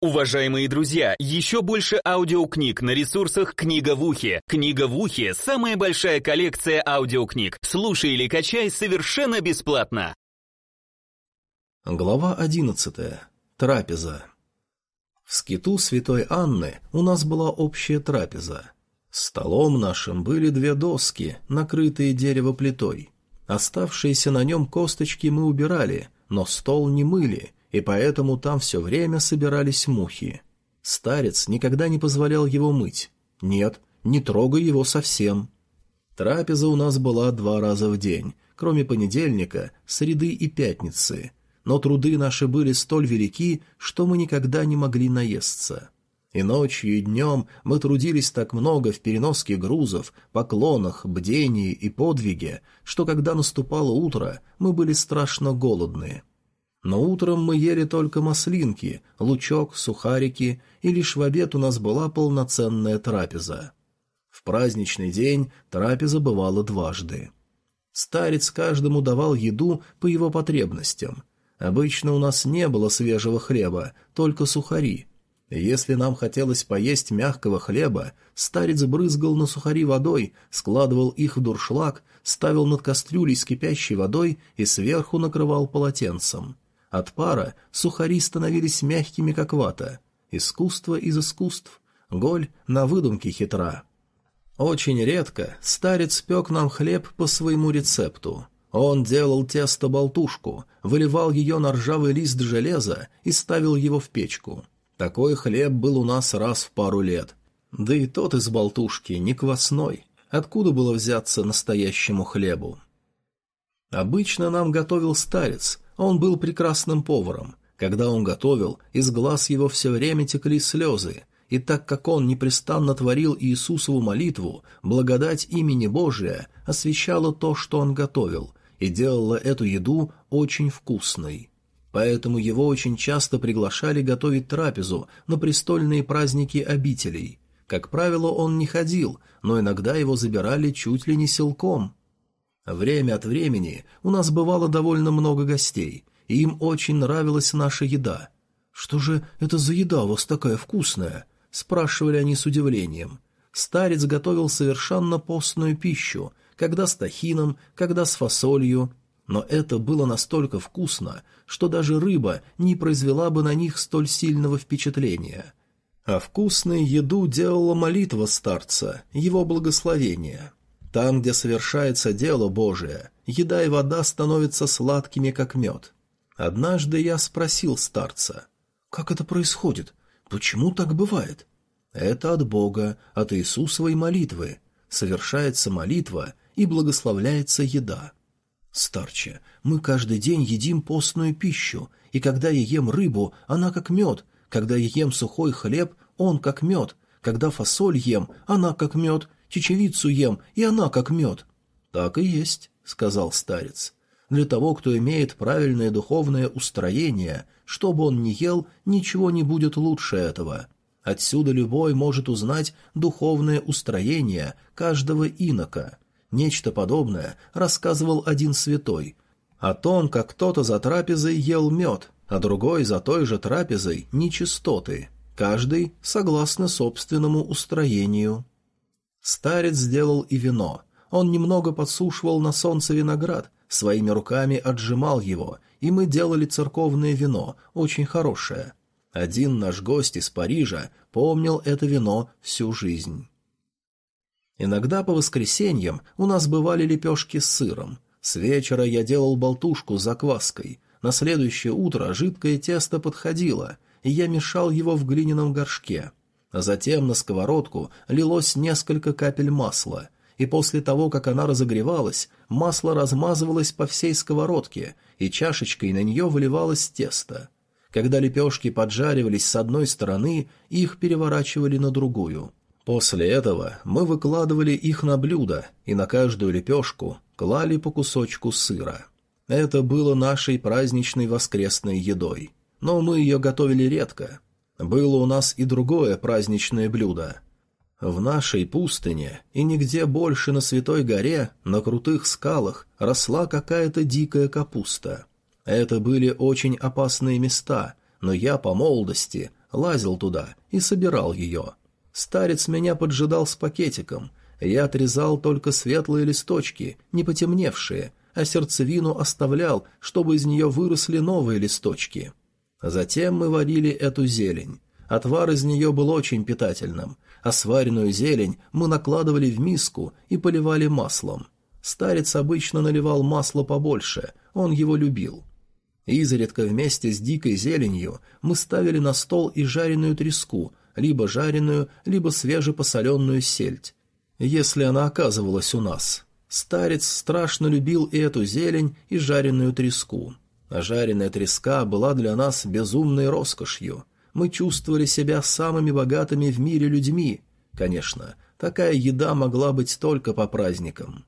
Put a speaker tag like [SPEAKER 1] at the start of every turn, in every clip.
[SPEAKER 1] Уважаемые друзья, еще больше аудиокниг на ресурсах «Книга в ухе». «Книга в ухе» — самая большая коллекция аудиокниг. Слушай или качай совершенно бесплатно.
[SPEAKER 2] Глава одиннадцатая. Трапеза. В скиту святой Анны у нас была общая трапеза. Столом нашим были две доски, накрытые деревоплитой. Оставшиеся на нем косточки мы убирали, но стол не мыли — и поэтому там все время собирались мухи. Старец никогда не позволял его мыть. Нет, не трогай его совсем. Трапеза у нас была два раза в день, кроме понедельника, среды и пятницы. Но труды наши были столь велики, что мы никогда не могли наесться. И ночью, и днем мы трудились так много в переноске грузов, поклонах, бдении и подвиге, что когда наступало утро, мы были страшно голодные но утром мы ели только маслинки, лучок, сухарики, и лишь в обед у нас была полноценная трапеза. В праздничный день трапеза бывала дважды. Старец каждому давал еду по его потребностям. Обычно у нас не было свежего хлеба, только сухари. Если нам хотелось поесть мягкого хлеба, старец брызгал на сухари водой, складывал их в дуршлаг, ставил над кастрюлей с кипящей водой и сверху накрывал полотенцем. От пара сухари становились мягкими, как вата. Искусство из искусств. Голь на выдумке хитра. Очень редко старец пек нам хлеб по своему рецепту. Он делал тесто-болтушку, выливал ее на ржавый лист железа и ставил его в печку. Такой хлеб был у нас раз в пару лет. Да и тот из болтушки не квасной. Откуда было взяться настоящему хлебу? Обычно нам готовил старец, он был прекрасным поваром. Когда он готовил, из глаз его все время текли слезы, и так как он непрестанно творил Иисусову молитву, благодать имени Божия освещала то, что он готовил, и делала эту еду очень вкусной. Поэтому его очень часто приглашали готовить трапезу на престольные праздники обителей. Как правило, он не ходил, но иногда его забирали чуть ли не силком – Время от времени у нас бывало довольно много гостей, и им очень нравилась наша еда. «Что же это за еда у вас такая вкусная?» — спрашивали они с удивлением. Старец готовил совершенно постную пищу, когда с тахином, когда с фасолью, но это было настолько вкусно, что даже рыба не произвела бы на них столь сильного впечатления. А вкусную еду делала молитва старца, его благословение. Там, где совершается дело Божие, еда и вода становятся сладкими, как мед. Однажды я спросил старца, «Как это происходит? Почему так бывает?» «Это от Бога, от Иисусовой молитвы. Совершается молитва и благословляется еда». «Старче, мы каждый день едим постную пищу, и когда я ем рыбу, она как мед, когда я ем сухой хлеб, он как мед, когда фасоль ем, она как мед, чечевицу ем, и она как мед». «Так и есть», — сказал старец. «Для того, кто имеет правильное духовное устроение, что бы он ни ел, ничего не будет лучше этого. Отсюда любой может узнать духовное устроение каждого инока. Нечто подобное рассказывал один святой. О том, как кто-то за трапезой ел мед, а другой за той же трапезой нечистоты. Каждый согласно собственному устроению. Старец сделал и вино. Он немного подсушивал на солнце виноград, своими руками отжимал его, и мы делали церковное вино, очень хорошее. Один наш гость из Парижа помнил это вино всю жизнь. Иногда по воскресеньям у нас бывали лепешки с сыром. С вечера я делал болтушку с закваской. На следующее утро жидкое тесто подходило, и я мешал его в глиняном горшке а затем на сковородку лилось несколько капель масла, и после того, как она разогревалась, масло размазывалось по всей сковородке, и чашечкой на нее выливалось тесто. Когда лепешки поджаривались с одной стороны, их переворачивали на другую. После этого мы выкладывали их на блюдо, и на каждую лепешку клали по кусочку сыра. Это было нашей праздничной воскресной едой. Но мы ее готовили редко, было у нас и другое праздничное блюдо. В нашей пустыне и нигде больше на Святой горе, на крутых скалах, росла какая-то дикая капуста. Это были очень опасные места, но я по молодости лазил туда и собирал ее. Старец меня поджидал с пакетиком. Я отрезал только светлые листочки, не потемневшие, а сердцевину оставлял, чтобы из нее выросли новые листочки. Затем мы варили эту зелень. Отвар из нее был очень питательным, а сваренную зелень мы накладывали в миску и поливали маслом. Старец обычно наливал масло побольше, он его любил. Изредка вместе с дикой зеленью мы ставили на стол и жареную треску, либо жареную, либо свежепосоленную сельдь, если она оказывалась у нас. Старец страшно любил и эту зелень, и жареную треску. А жареная треска была для нас безумной роскошью. Мы чувствовали себя самыми богатыми в мире людьми. Конечно, такая еда могла быть только по праздникам.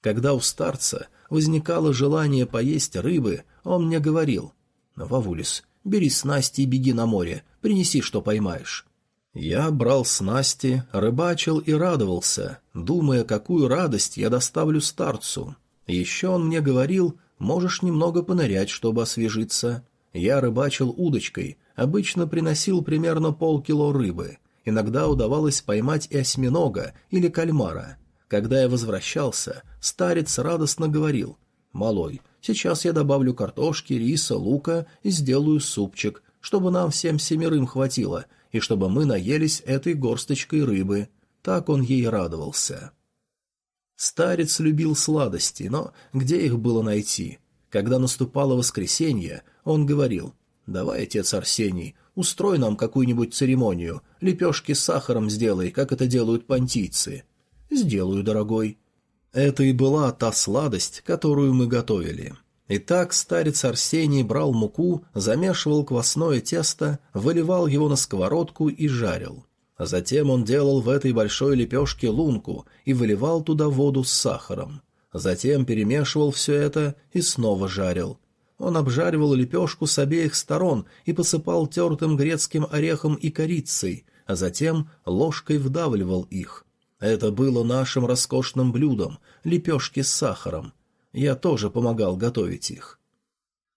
[SPEAKER 2] Когда у старца возникало желание поесть рыбы, он мне говорил, «Вавулис, бери снасти и беги на море, принеси, что поймаешь». Я брал снасти, рыбачил и радовался, думая, какую радость я доставлю старцу. Еще он мне говорил, можешь немного понырять, чтобы освежиться. Я рыбачил удочкой, обычно приносил примерно полкило рыбы. Иногда удавалось поймать и осьминога или кальмара. Когда я возвращался, старец радостно говорил, «Малой, сейчас я добавлю картошки, риса, лука и сделаю супчик, чтобы нам всем семерым хватило, и чтобы мы наелись этой горсточкой рыбы». Так он ей радовался. Старец любил сладости, но где их было найти? Когда наступало воскресенье, он говорил, «Давай, отец Арсений, устрой нам какую-нибудь церемонию, лепешки с сахаром сделай, как это делают понтийцы». «Сделаю, дорогой». Это и была та сладость, которую мы готовили. Итак, старец Арсений брал муку, замешивал квасное тесто, выливал его на сковородку и жарил. А затем он делал в этой большой лепешке лунку и выливал туда воду с сахаром. Затем перемешивал все это и снова жарил. Он обжаривал лепешку с обеих сторон и посыпал тертым грецким орехом и корицей, а затем ложкой вдавливал их. Это было нашим роскошным блюдом — лепешки с сахаром. Я тоже помогал готовить их.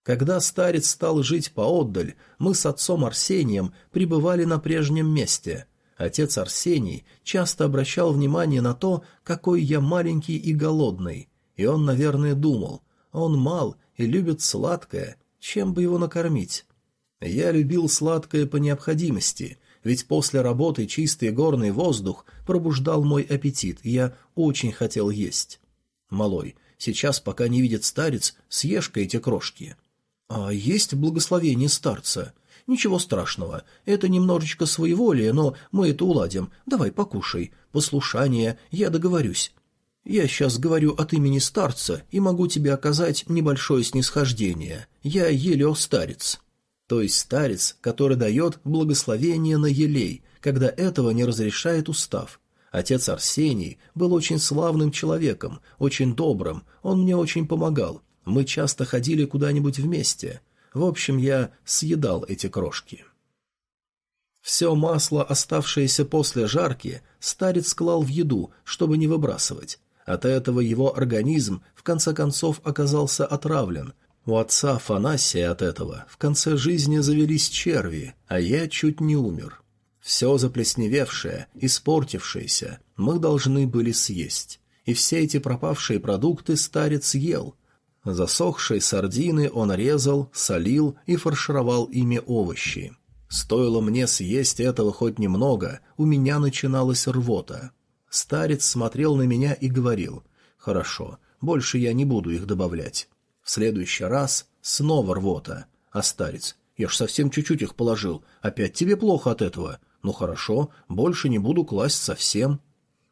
[SPEAKER 2] Когда старец стал жить поотдаль, мы с отцом Арсением пребывали на прежнем месте. Отец Арсений часто обращал внимание на то, какой я маленький и голодный, и он, наверное, думал, он мал и любит сладкое, чем бы его накормить. Я любил сладкое по необходимости, ведь после работы чистый горный воздух пробуждал мой аппетит, и я очень хотел есть. Малой, сейчас, пока не видит старец, съешь-ка эти крошки. А есть благословение старца. Ничего страшного, это немножечко своеволие, но мы это уладим. Давай покушай. Послушание, я договорюсь. Я сейчас говорю от имени старца и могу тебе оказать небольшое снисхождение. Я елео старец то есть старец, который дает благословение на елей, когда этого не разрешает устав. Отец Арсений был очень славным человеком, очень добрым, он мне очень помогал. Мы часто ходили куда-нибудь вместе. В общем, я съедал эти крошки. Все масло, оставшееся после жарки, старец клал в еду, чтобы не выбрасывать. От этого его организм в конце концов оказался отравлен, у отца Афанасия от этого в конце жизни завелись черви, а я чуть не умер. Все заплесневевшее, испортившееся мы должны были съесть. И все эти пропавшие продукты старец ел. Засохшие сардины он резал, солил и фаршировал ими овощи. Стоило мне съесть этого хоть немного, у меня начиналась рвота. Старец смотрел на меня и говорил, «Хорошо, больше я не буду их добавлять». В следующий раз снова рвота. А старец, я ж совсем чуть-чуть их положил, опять тебе плохо от этого. Ну хорошо, больше не буду класть совсем.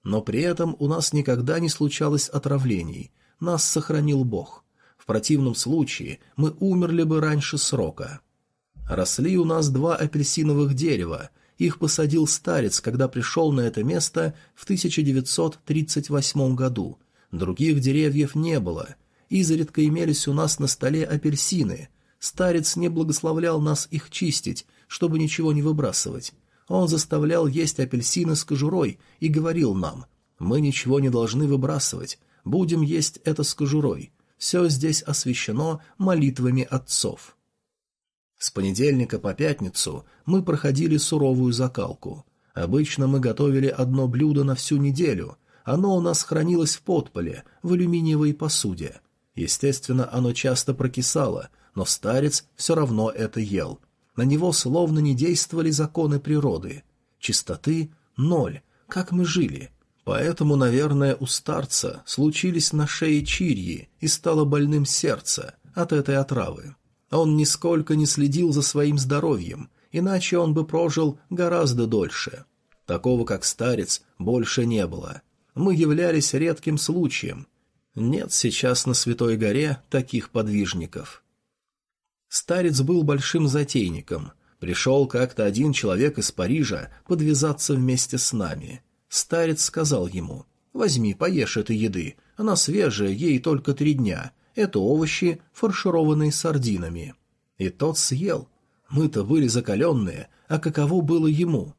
[SPEAKER 2] Но при этом у нас никогда не случалось отравлений. Нас сохранил Бог. В противном случае мы умерли бы раньше срока. Росли у нас два апельсиновых дерева. Их посадил старец, когда пришел на это место в 1938 году. Других деревьев не было — Изредка имелись у нас на столе апельсины. Старец не благословлял нас их чистить, чтобы ничего не выбрасывать. Он заставлял есть апельсины с кожурой и говорил нам, «Мы ничего не должны выбрасывать, будем есть это с кожурой. Все здесь освящено молитвами отцов». С понедельника по пятницу мы проходили суровую закалку. Обычно мы готовили одно блюдо на всю неделю. Оно у нас хранилось в подполе, в алюминиевой посуде. Естественно, оно часто прокисало, но старец все равно это ел. На него словно не действовали законы природы. Чистоты — ноль. Как мы жили? Поэтому, наверное, у старца случились на шее чирьи и стало больным сердце от этой отравы. Он нисколько не следил за своим здоровьем, иначе он бы прожил гораздо дольше. Такого, как старец, больше не было. Мы являлись редким случаем. Нет сейчас на Святой горе таких подвижников. Старец был большим затейником. Пришел как-то один человек из Парижа подвязаться вместе с нами. Старец сказал ему, «Возьми, поешь этой еды, она свежая, ей только три дня. Это овощи, фаршированные сардинами». И тот съел. Мы-то были закаленные, а каково было ему?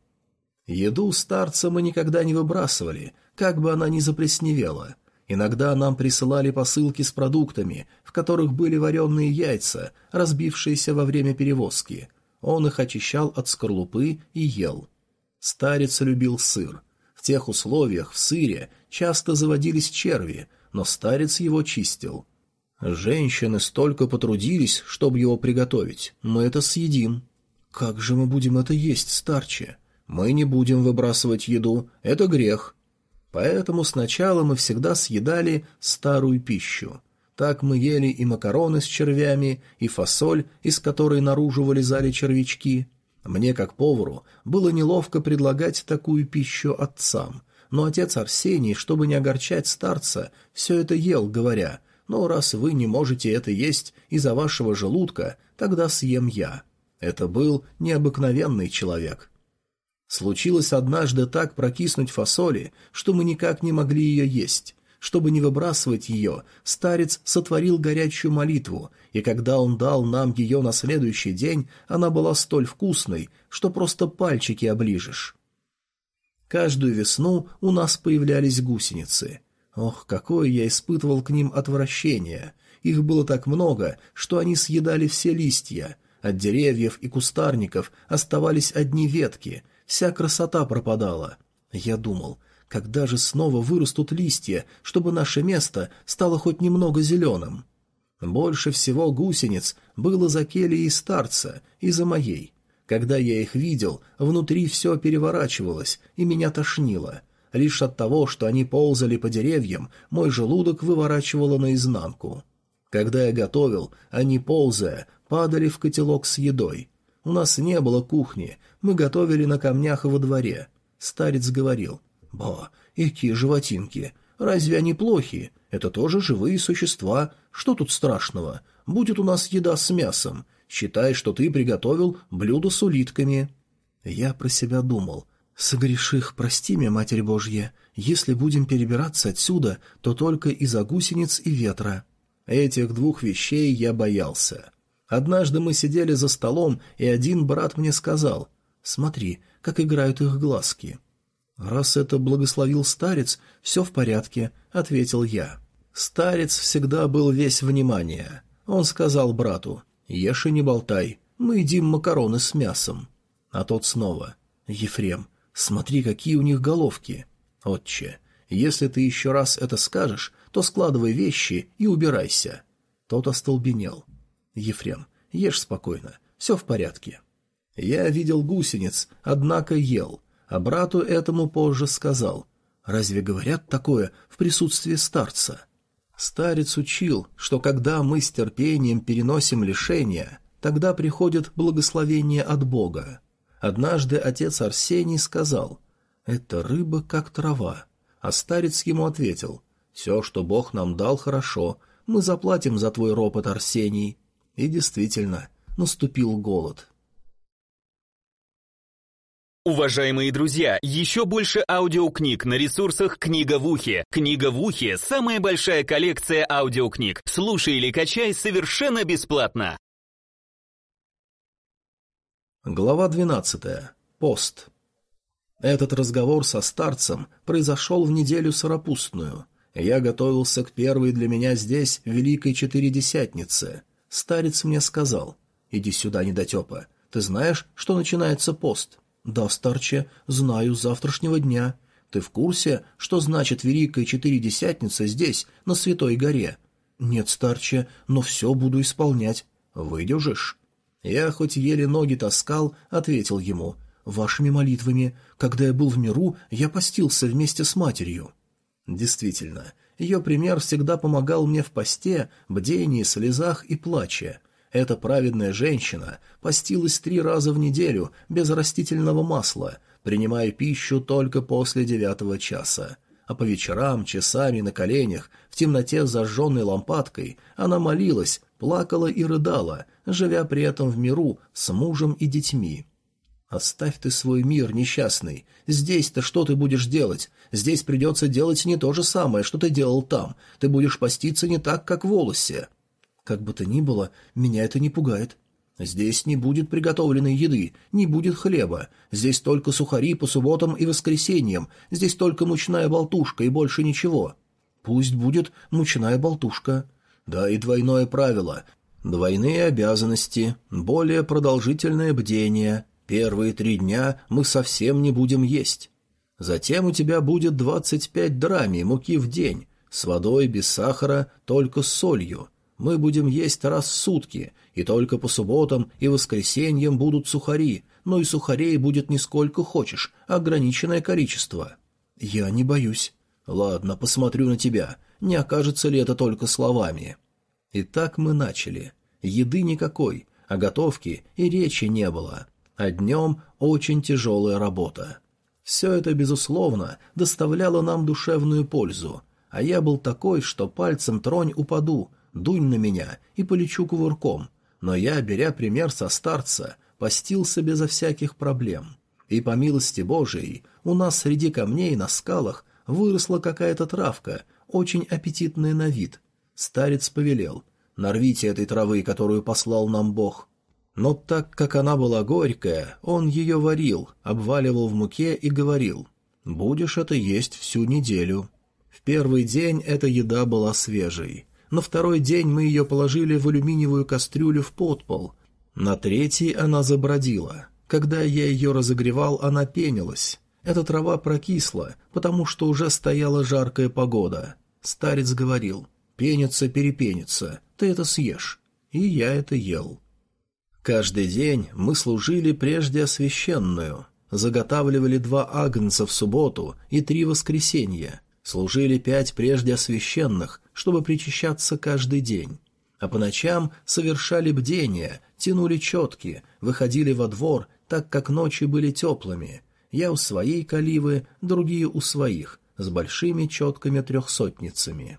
[SPEAKER 2] Еду старца мы никогда не выбрасывали, как бы она ни заплесневела — Иногда нам присылали посылки с продуктами, в которых были вареные яйца, разбившиеся во время перевозки. Он их очищал от скорлупы и ел. Старец любил сыр. Тех условиях в сыре часто заводились черви, но старец его чистил. Женщины столько потрудились, чтобы его приготовить. Мы это съедим. Как же мы будем это есть, старче? Мы не будем выбрасывать еду, это грех. Поэтому сначала мы всегда съедали старую пищу. Так мы ели и макароны с червями, и фасоль, из которой наружу вылезали червячки. Мне, как повару, было неловко предлагать такую пищу отцам, но отец Арсений, чтобы не огорчать старца, все это ел, говоря, «Ну, раз вы не можете это есть из-за вашего желудка, тогда съем я». Это был необыкновенный человек. Случилось однажды так прокиснуть фасоли, что мы никак не могли ее есть. Чтобы не выбрасывать ее, старец сотворил горячую молитву, и когда он дал нам ее на следующий день, она была столь вкусной, что просто пальчики оближешь. Каждую весну у нас появлялись гусеницы. Ох, какое я испытывал к ним отвращение! Их было так много, что они съедали все листья. От деревьев и кустарников оставались одни ветки — Вся красота пропадала. Я думал, когда же снова вырастут листья, чтобы наше место стало хоть немного зеленым? Больше всего гусениц было за кельей старца и за моей. Когда я их видел, внутри все переворачивалось, и меня тошнило. Лишь от того, что они ползали по деревьям, мой желудок выворачивало наизнанку. Когда я готовил, они, ползая, падали в котелок с едой. У нас не было кухни, мы готовили на камнях во дворе. Старец говорил, «Ба, какие животинки! Разве они плохи? Это тоже живые существа. Что тут страшного? Будет у нас еда с мясом. Считай, что ты приготовил блюдо с улитками». Я про себя думал, «Согреших, прости меня, Матерь Божья. Если будем перебираться отсюда, то только из-за гусениц и ветра». Этих двух вещей я боялся. Однажды мы сидели за столом, и один брат мне сказал, «Смотри, как играют их глазки». «Раз это благословил старец, все в порядке», — ответил я. Старец всегда был весь внимание. Он сказал брату, «Ешь и не болтай, мы едим макароны с мясом». А тот снова, «Ефрем, смотри, какие у них головки». «Отче, если ты еще раз это скажешь, то складывай вещи и убирайся». Тот остолбенел. Ефрем, ешь спокойно, все в порядке. Я видел гусениц, однако ел, а брату этому позже сказал. Разве говорят такое в присутствии старца? Старец учил, что когда мы с терпением переносим лишения, тогда приходит благословение от Бога. Однажды отец Арсений сказал, «Это рыба, как трава». А старец ему ответил, «Все, что Бог нам дал, хорошо, мы заплатим за твой ропот, Арсений». И действительно, наступил голод.
[SPEAKER 1] Уважаемые друзья, еще больше аудиокниг на ресурсах «Книга в ухе». «Книга в ухе» — самая большая коллекция аудиокниг. Слушай или качай совершенно бесплатно.
[SPEAKER 2] Глава 12. Пост. Этот разговор со старцем произошел в неделю сыропустную. Я готовился к первой для меня здесь Великой Четыредесятнице. Старец мне сказал, Иди сюда, недотепа. Ты знаешь, что начинается пост? Да, старче, знаю, с завтрашнего дня. Ты в курсе, что значит Великая Четыредесятница здесь, на Святой горе? Нет, старче, но все буду исполнять. Выдержишь? Я хоть еле ноги таскал, ответил ему. Вашими молитвами. Когда я был в миру, я постился вместе с матерью. Действительно, ее пример всегда помогал мне в посте, бдении, слезах и плаче. Эта праведная женщина постилась три раза в неделю без растительного масла, принимая пищу только после девятого часа. А по вечерам, часами на коленях, в темноте с зажженной лампадкой, она молилась, плакала и рыдала, живя при этом в миру с мужем и детьми. «Оставь ты свой мир, несчастный. Здесь-то что ты будешь делать? Здесь придется делать не то же самое, что ты делал там. Ты будешь поститься не так, как в волосе». Как бы то ни было, меня это не пугает. Здесь не будет приготовленной еды, не будет хлеба. Здесь только сухари по субботам и воскресеньям. Здесь только мучная болтушка и больше ничего. Пусть будет мучная болтушка. Да и двойное правило. Двойные обязанности, более продолжительное бдение. Первые три дня мы совсем не будем есть. Затем у тебя будет двадцать пять драми муки в день, с водой, без сахара, только с солью. Мы будем есть раз в сутки, и только по субботам и воскресеньям будут сухари, но и сухарей будет не сколько хочешь, а ограниченное количество. Я не боюсь. Ладно, посмотрю на тебя, не окажется ли это только словами. Итак, мы начали. Еды никакой, а готовки и речи не было. А днем очень тяжелая работа. Все это, безусловно, доставляло нам душевную пользу, а я был такой, что пальцем тронь упаду, дунь на меня и полечу кувырком, но я, беря пример со старца, постился безо всяких проблем. И по милости Божией у нас среди камней на скалах выросла какая-то травка, очень аппетитная на вид. Старец повелел, нарвите этой травы, которую послал нам Бог. Но так как она была горькая, он ее варил, обваливал в муке и говорил, «Будешь это есть всю неделю». В первый день эта еда была свежей, на второй день мы ее положили в алюминиевую кастрюлю в подпол. На третий она забродила. Когда я ее разогревал, она пенилась. Эта трава прокисла, потому что уже стояла жаркая погода. Старец говорил, «Пенится, перепенится, ты это съешь». И я это ел. Каждый день мы служили прежде освященную, заготавливали два агнца в субботу и три воскресенья, служили пять прежде освященных, чтобы причащаться каждый день. А по ночам совершали бдения, тянули четки, выходили во двор, так как ночи были теплыми. Я у своей каливы, другие у своих, с большими четками трехсотницами.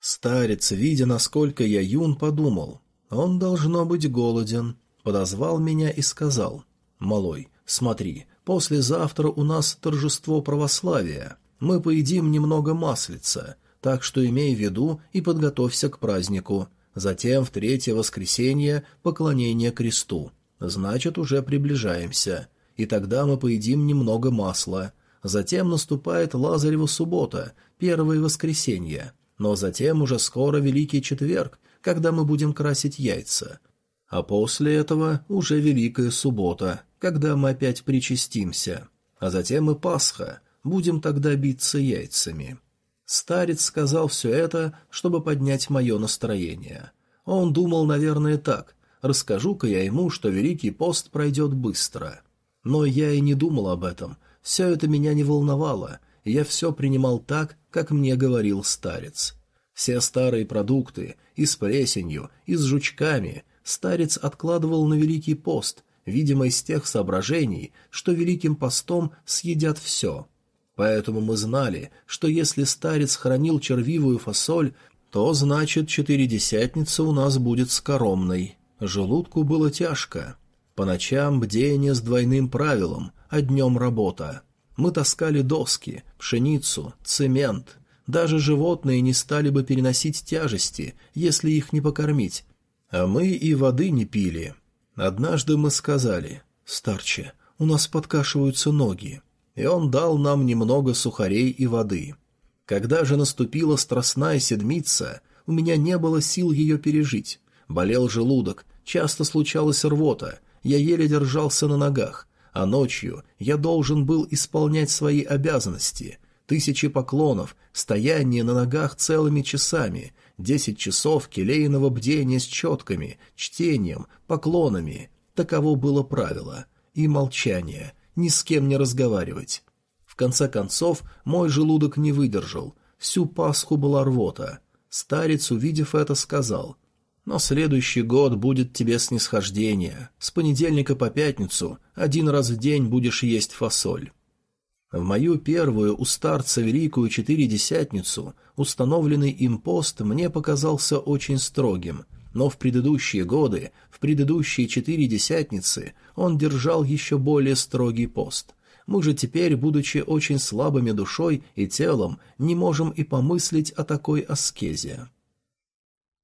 [SPEAKER 2] Старец, видя, насколько я юн, подумал. Он, должно быть, голоден. Подозвал меня и сказал. «Малой, смотри, послезавтра у нас торжество православия. Мы поедим немного маслица, так что имей в виду и подготовься к празднику. Затем в третье воскресенье поклонение кресту. Значит, уже приближаемся. И тогда мы поедим немного масла. Затем наступает Лазарева суббота, первое воскресенье. Но затем уже скоро Великий Четверг, когда мы будем красить яйца. А после этого уже Великая Суббота, когда мы опять причастимся. А затем и Пасха, будем тогда биться яйцами. Старец сказал все это, чтобы поднять мое настроение. Он думал, наверное, так. Расскажу-ка я ему, что Великий пост пройдет быстро. Но я и не думал об этом. Все это меня не волновало. Я все принимал так, как мне говорил старец. Все старые продукты, и с плесенью, и с жучками, старец откладывал на Великий пост, видимо, из тех соображений, что Великим постом съедят все — Поэтому мы знали, что если старец хранил червивую фасоль, то значит четыредесятница у нас будет скоромной. Желудку было тяжко. По ночам бдение с двойным правилом, а днем работа. Мы таскали доски, пшеницу, цемент. Даже животные не стали бы переносить тяжести, если их не покормить. А мы и воды не пили. Однажды мы сказали, «Старче, у нас подкашиваются ноги» и он дал нам немного сухарей и воды. Когда же наступила страстная седмица, у меня не было сил ее пережить. Болел желудок, Часто случалась рвота, я еле держался на ногах, а ночью я должен был исполнять свои обязанности. Тысячи поклонов, стояние на ногах целыми часами, десять часов келейного бдения с четками, чтением, поклонами. Таково было правило. И молчание, ни с кем не разговаривать. В конце концов, мой желудок не выдержал. Всю Пасху была рвота. Старец, увидев это, сказал, «Но следующий год будет тебе снисхождение. С понедельника по пятницу один раз в день будешь есть фасоль». В мою первую у старца великую четыредесятницу установленный им пост мне показался очень строгим, но в предыдущие годы, в предыдущие четыре десятницы, он держал еще более строгий пост. Мы же теперь, будучи очень слабыми душой и телом, не можем и помыслить о такой аскезе.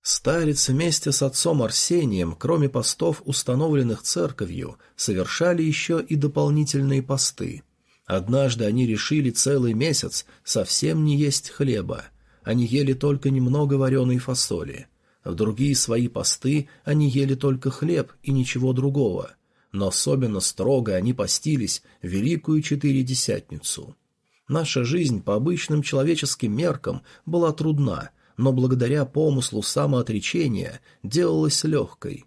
[SPEAKER 2] Старец вместе с отцом Арсением, кроме постов, установленных церковью, совершали еще и дополнительные посты. Однажды они решили целый месяц совсем не есть хлеба. Они ели только немного вареной фасоли. В другие свои посты они ели только хлеб и ничего другого но особенно строго они постились Великую Четыредесятницу. Наша жизнь по обычным человеческим меркам была трудна, но благодаря помыслу самоотречения делалась легкой.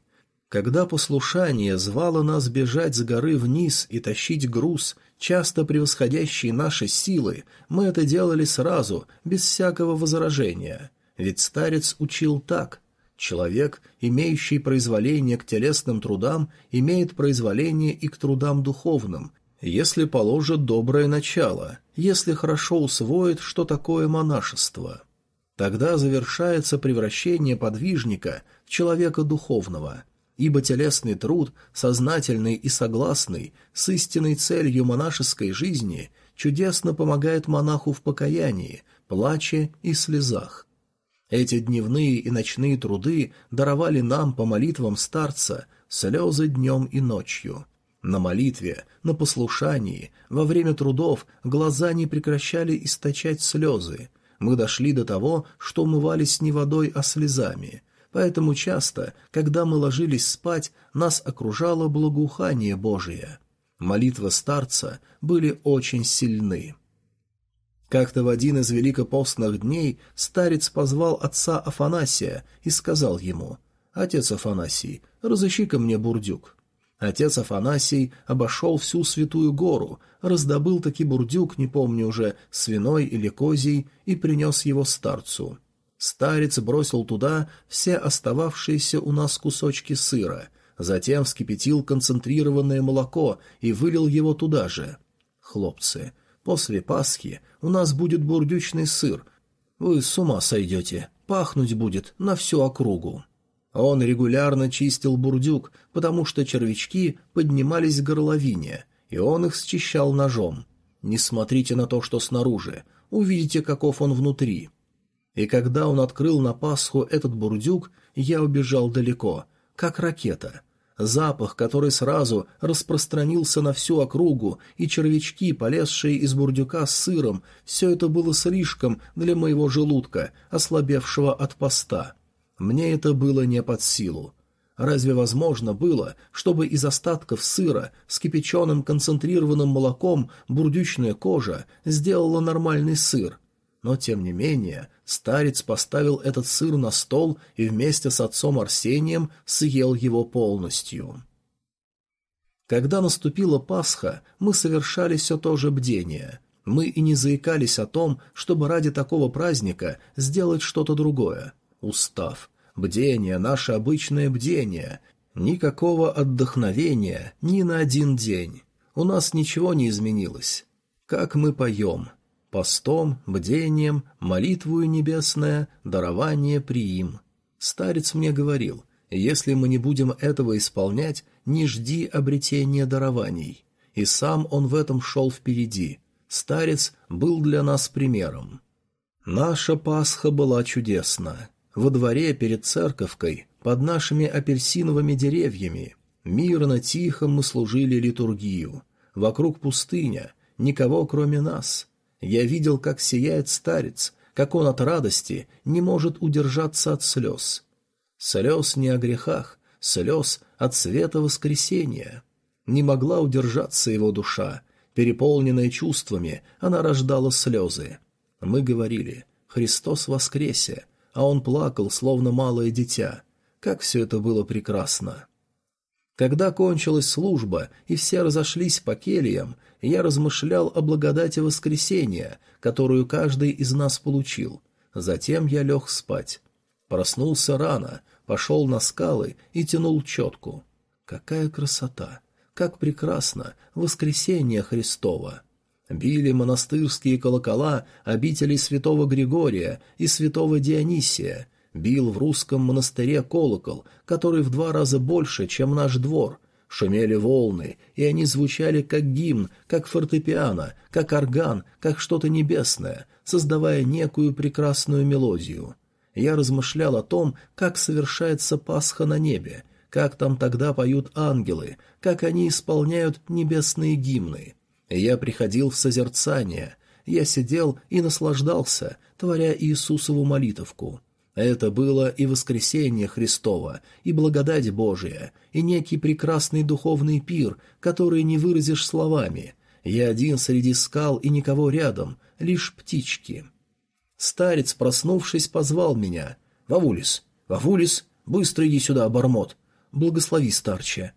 [SPEAKER 2] Когда послушание звало нас бежать с горы вниз и тащить груз, часто превосходящий наши силы, мы это делали сразу, без всякого возражения. Ведь старец учил так – Человек, имеющий произволение к телесным трудам, имеет произволение и к трудам духовным, если положит доброе начало, если хорошо усвоит, что такое монашество. Тогда завершается превращение подвижника в человека духовного, ибо телесный труд, сознательный и согласный с истинной целью монашеской жизни, чудесно помогает монаху в покаянии, плаче и слезах. Эти дневные и ночные труды даровали нам по молитвам старца слезы днем и ночью. На молитве, на послушании, во время трудов глаза не прекращали источать слезы. Мы дошли до того, что умывались не водой, а слезами. Поэтому часто, когда мы ложились спать, нас окружало благоухание Божие. Молитвы старца были очень сильны. Как-то в один из великопостных дней старец позвал отца Афанасия и сказал ему, «Отец Афанасий, разыщи-ка мне бурдюк». Отец Афанасий обошел всю святую гору, раздобыл таки бурдюк, не помню уже, свиной или козий, и принес его старцу. Старец бросил туда все остававшиеся у нас кусочки сыра, затем вскипятил концентрированное молоко и вылил его туда же. Хлопцы, После Пасхи у нас будет бурдючный сыр. Вы с ума сойдете. Пахнуть будет на всю округу». Он регулярно чистил бурдюк, потому что червячки поднимались к горловине, и он их счищал ножом. Не смотрите на то, что снаружи, увидите, каков он внутри. И когда он открыл на Пасху этот бурдюк, я убежал далеко, как ракета. Запах, который сразу распространился на всю округу, и червячки, полезшие из бурдюка с сыром, все это было слишком для моего желудка, ослабевшего от поста. Мне это было не под силу. Разве возможно было, чтобы из остатков сыра с кипяченым концентрированным молоком бурдючная кожа сделала нормальный сыр? Но, тем не менее, старец поставил этот сыр на стол и вместе с отцом Арсением съел его полностью. Когда наступила Пасха, мы совершали все то же бдение. Мы и не заикались о том, чтобы ради такого праздника сделать что-то другое. Устав. Бдение, наше обычное бдение. Никакого отдохновения ни на один день. У нас ничего не изменилось. Как мы поем, постом, бдением, молитвую небесное, дарование приим. Старец мне говорил, если мы не будем этого исполнять, не жди обретения дарований. И сам он в этом шел впереди. Старец был для нас примером. Наша Пасха была чудесна. Во дворе перед церковкой, под нашими апельсиновыми деревьями, мирно, тихо мы служили литургию. Вокруг пустыня, никого кроме нас. Я видел, как сияет старец, как он от радости не может удержаться от слез. Слез не о грехах, слез от света воскресения. Не могла удержаться его душа. Переполненная чувствами, она рождала слезы. Мы говорили «Христос воскресе», а он плакал, словно малое дитя. Как все это было прекрасно! Когда кончилась служба и все разошлись по кельям, я размышлял о благодати воскресения, которую каждый из нас получил. Затем я лег спать. Проснулся рано, пошел на скалы и тянул четку. Какая красота! Как прекрасно! Воскресение Христово! Били монастырские колокола обители святого Григория и святого Дионисия — Бил в русском монастыре колокол, который в два раза больше, чем наш двор. Шумели волны, и они звучали как гимн, как фортепиано, как орган, как что-то небесное, создавая некую прекрасную мелодию. Я размышлял о том, как совершается Пасха на небе, как там тогда поют ангелы, как они исполняют небесные гимны. Я приходил в созерцание, я сидел и наслаждался, творя Иисусову молитовку. Это было и воскресение Христово, и благодать Божия, и некий прекрасный духовный пир, который не выразишь словами. Я один среди скал и никого рядом, лишь птички. Старец, проснувшись, позвал меня. «Вавулис! Вавулис! Быстро иди сюда, обормот! Благослови старче!»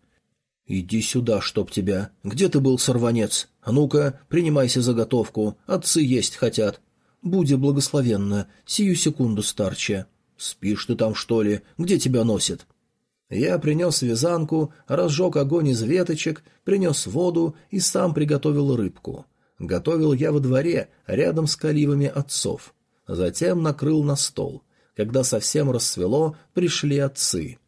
[SPEAKER 2] «Иди сюда, чтоб тебя! Где ты был, сорванец? А ну-ка, принимайся заготовку, отцы есть хотят!» «Буди благословенно, сию секунду, старче!» «Спишь ты там, что ли? Где тебя носит?» Я принес вязанку, разжег огонь из веточек, принес воду и сам приготовил рыбку. Готовил я во дворе, рядом с каливами отцов. Затем накрыл на стол. Когда совсем рассвело, пришли отцы.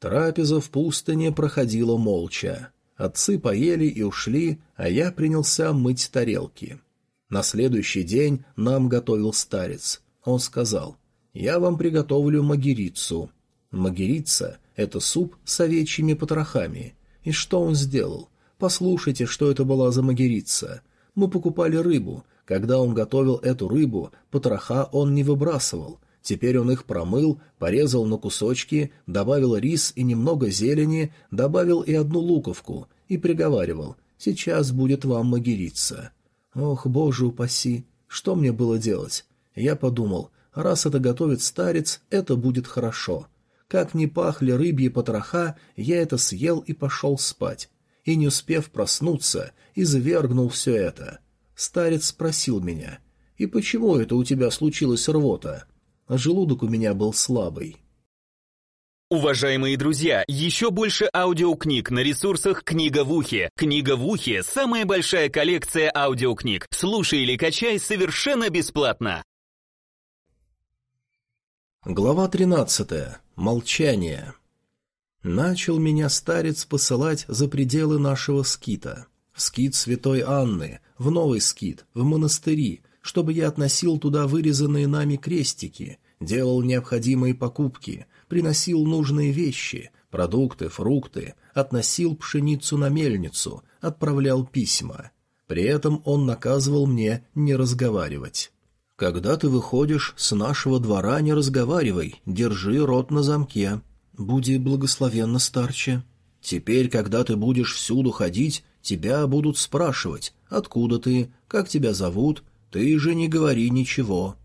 [SPEAKER 2] Трапеза в пустыне проходила молча. Отцы поели и ушли, а я принялся мыть тарелки. На следующий день нам готовил старец. Он сказал — я вам приготовлю магерицу. Магерица — это суп с овечьими потрохами. И что он сделал? Послушайте, что это была за магерица. Мы покупали рыбу. Когда он готовил эту рыбу, потроха он не выбрасывал. Теперь он их промыл, порезал на кусочки, добавил рис и немного зелени, добавил и одну луковку и приговаривал «Сейчас будет вам магерица». Ох, боже упаси! Что мне было делать? Я подумал, Раз это готовит старец, это будет хорошо. Как ни пахли рыбьи потроха, я это съел и пошел спать. И не успев проснуться, извергнул все это. Старец спросил меня, «И почему это у тебя случилась рвота?» А желудок у меня был слабый.
[SPEAKER 1] Уважаемые друзья, еще больше аудиокниг на ресурсах «Книга в ухе». «Книга в ухе» — самая большая коллекция аудиокниг. Слушай или качай совершенно бесплатно.
[SPEAKER 2] Глава 13. Молчание. Начал меня старец посылать за пределы нашего скита. В скит святой Анны, в новый скит, в монастыри, чтобы я относил туда вырезанные нами крестики, делал необходимые покупки, приносил нужные вещи, продукты, фрукты, относил пшеницу на мельницу, отправлял письма. При этом он наказывал мне не разговаривать. Когда ты выходишь с нашего двора, не разговаривай, держи рот на замке. Буди благословенно старче. Теперь, когда ты будешь всюду ходить, тебя будут спрашивать, откуда ты, как тебя зовут, ты же не говори ничего.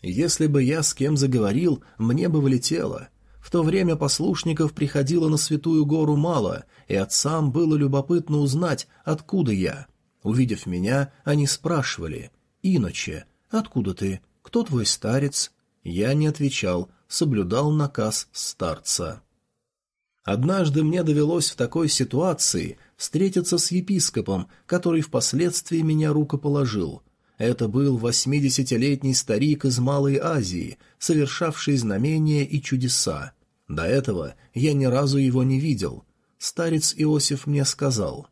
[SPEAKER 2] Если бы я с кем заговорил, мне бы влетело. В то время послушников приходило на Святую Гору мало, и отцам было любопытно узнать, откуда я. Увидев меня, они спрашивали, «Иноче, «Откуда ты? Кто твой старец?» Я не отвечал, соблюдал наказ старца. Однажды мне довелось в такой ситуации встретиться с епископом, который впоследствии меня рукоположил. Это был восьмидесятилетний старик из Малой Азии, совершавший знамения и чудеса. До этого я ни разу его не видел. Старец Иосиф мне сказал,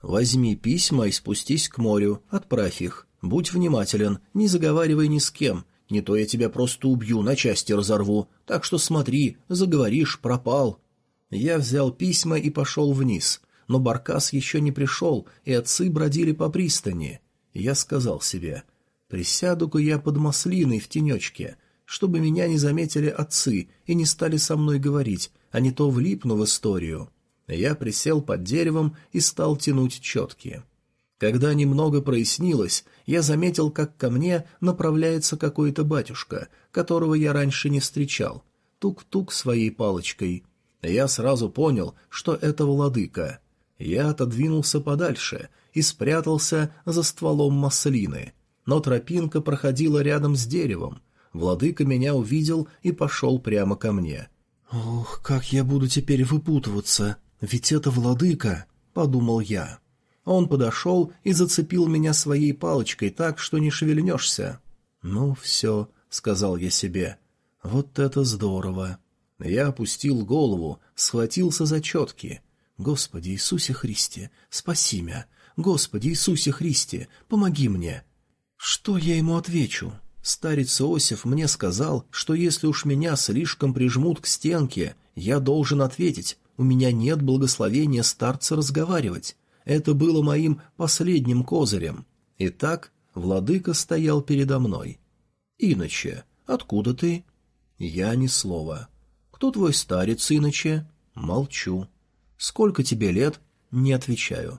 [SPEAKER 2] «Возьми письма и спустись к морю, отправь их. Будь внимателен, не заговаривай ни с кем, не то я тебя просто убью, на части разорву, так что смотри, заговоришь, пропал». Я взял письма и пошел вниз, но Баркас еще не пришел, и отцы бродили по пристани. Я сказал себе, «Присяду-ка я под маслиной в тенечке, чтобы меня не заметили отцы и не стали со мной говорить, а не то влипну в историю. Я присел под деревом и стал тянуть четки. Когда немного прояснилось, я заметил, как ко мне направляется какой-то батюшка, которого я раньше не встречал. Тук-тук своей палочкой. Я сразу понял, что это владыка. Я отодвинулся подальше и спрятался за стволом маслины. Но тропинка проходила рядом с деревом. Владыка меня увидел и пошел прямо ко мне. «Ох, как я буду теперь выпутываться, ведь это владыка!» — подумал я. Он подошел и зацепил меня своей палочкой так, что не шевельнешься. «Ну, все», — сказал я себе, — «вот это здорово». Я опустил голову, схватился за четки. «Господи Иисусе Христе, спаси меня! Господи Иисусе Христе, помоги мне!» Что я ему отвечу? Старец Иосиф мне сказал, что если уж меня слишком прижмут к стенке, я должен ответить, у меня нет благословения старца разговаривать. Это было моим последним козырем. Итак, владыка стоял передо мной. «Иначе, откуда ты?» «Я ни слова». «Кто твой старец, иначе?» «Молчу». «Сколько тебе лет?» «Не отвечаю».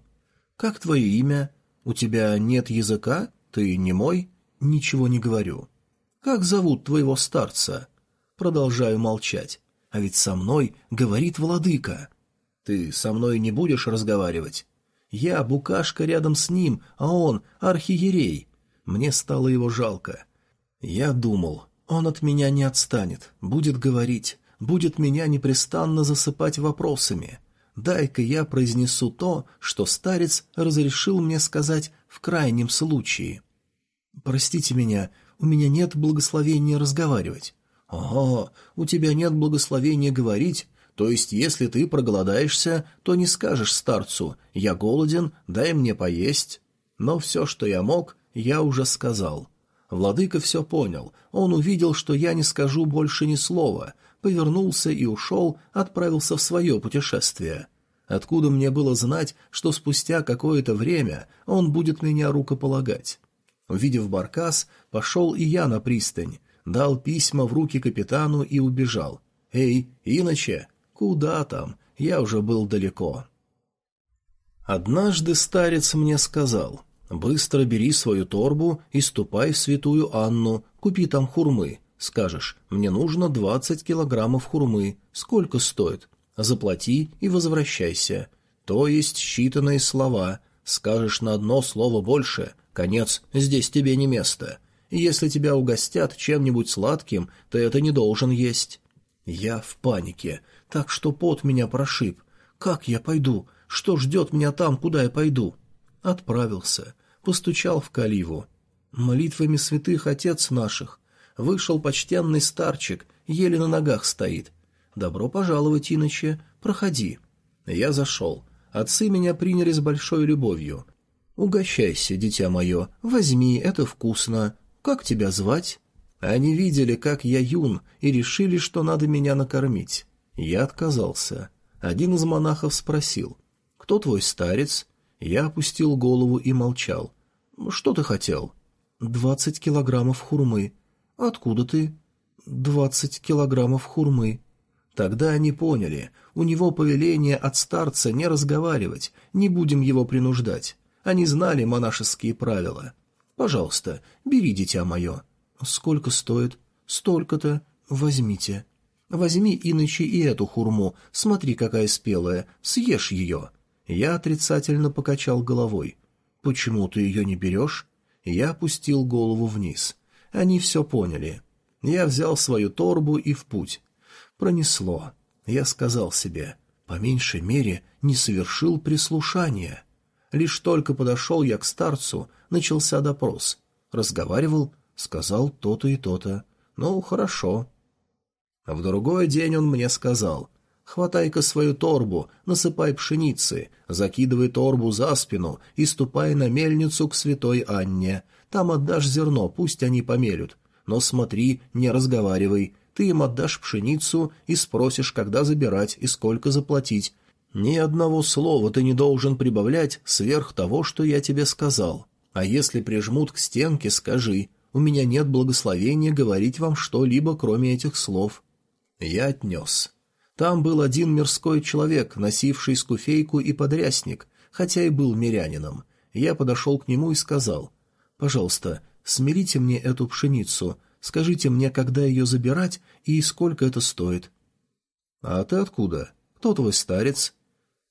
[SPEAKER 2] «Как твое имя? У тебя нет языка? Ты не мой?» «Ничего не говорю». «Как зовут твоего старца?» Продолжаю молчать. «А ведь со мной говорит владыка». «Ты со мной не будешь разговаривать?» Я букашка рядом с ним, а он архиерей. Мне стало его жалко. Я думал, он от меня не отстанет, будет говорить, будет меня непрестанно засыпать вопросами. Дай-ка я произнесу то, что старец разрешил мне сказать в крайнем случае. Простите меня, у меня нет благословения разговаривать. Ого, у тебя нет благословения говорить? То есть, если ты проголодаешься, то не скажешь старцу «я голоден, дай мне поесть». Но все, что я мог, я уже сказал. Владыка все понял, он увидел, что я не скажу больше ни слова, повернулся и ушел, отправился в свое путешествие. Откуда мне было знать, что спустя какое-то время он будет меня рукополагать? Увидев баркас, пошел и я на пристань, дал письма в руки капитану и убежал. «Эй, иначе, Куда там? Я уже был далеко. Однажды старец мне сказал, «Быстро бери свою торбу и ступай в святую Анну, купи там хурмы. Скажешь, мне нужно двадцать килограммов хурмы. Сколько стоит? Заплати и возвращайся. То есть считанные слова. Скажешь на одно слово больше, конец, здесь тебе не место. Если тебя угостят чем-нибудь сладким, ты это не должен есть». Я в панике так что пот меня прошиб. Как я пойду? Что ждет меня там, куда я пойду? Отправился, постучал в каливу. Молитвами святых отец наших. Вышел почтенный старчик, еле на ногах стоит. Добро пожаловать, иначе, проходи. Я зашел. Отцы меня приняли с большой любовью. «Угощайся, дитя мое, возьми, это вкусно. Как тебя звать?» Они видели, как я юн, и решили, что надо меня накормить. Я отказался. Один из монахов спросил, «Кто твой старец?» Я опустил голову и молчал. «Что ты хотел?» «Двадцать килограммов хурмы». «Откуда ты?» «Двадцать килограммов хурмы». Тогда они поняли, у него повеление от старца не разговаривать, не будем его принуждать. Они знали монашеские правила. «Пожалуйста, бери, дитя мое». «Сколько стоит?» «Столько-то. Возьмите». Возьми, иначе, и эту хурму, смотри, какая спелая, съешь ее». Я отрицательно покачал головой. «Почему ты ее не берешь?» Я опустил голову вниз. Они все поняли. Я взял свою торбу и в путь. Пронесло. Я сказал себе, по меньшей мере, не совершил прислушания. Лишь только подошел я к старцу, начался допрос. Разговаривал, сказал то-то и то-то. Ну, хорошо. В другой день он мне сказал, «Хватай-ка свою торбу, насыпай пшеницы, закидывай торбу за спину и ступай на мельницу к святой Анне. Там отдашь зерно, пусть они помелют. Но смотри, не разговаривай, ты им отдашь пшеницу и спросишь, когда забирать и сколько заплатить. Ни одного слова ты не должен прибавлять сверх того, что я тебе сказал. А если прижмут к стенке, скажи, у меня нет благословения говорить вам что-либо, кроме этих слов. Я отнес. Там был один мирской человек, носивший скуфейку и подрясник, хотя и был мирянином. Я подошел к нему и сказал, «Пожалуйста, смирите мне эту пшеницу, скажите мне, когда ее забирать и сколько это стоит». «А ты откуда? Кто твой старец?»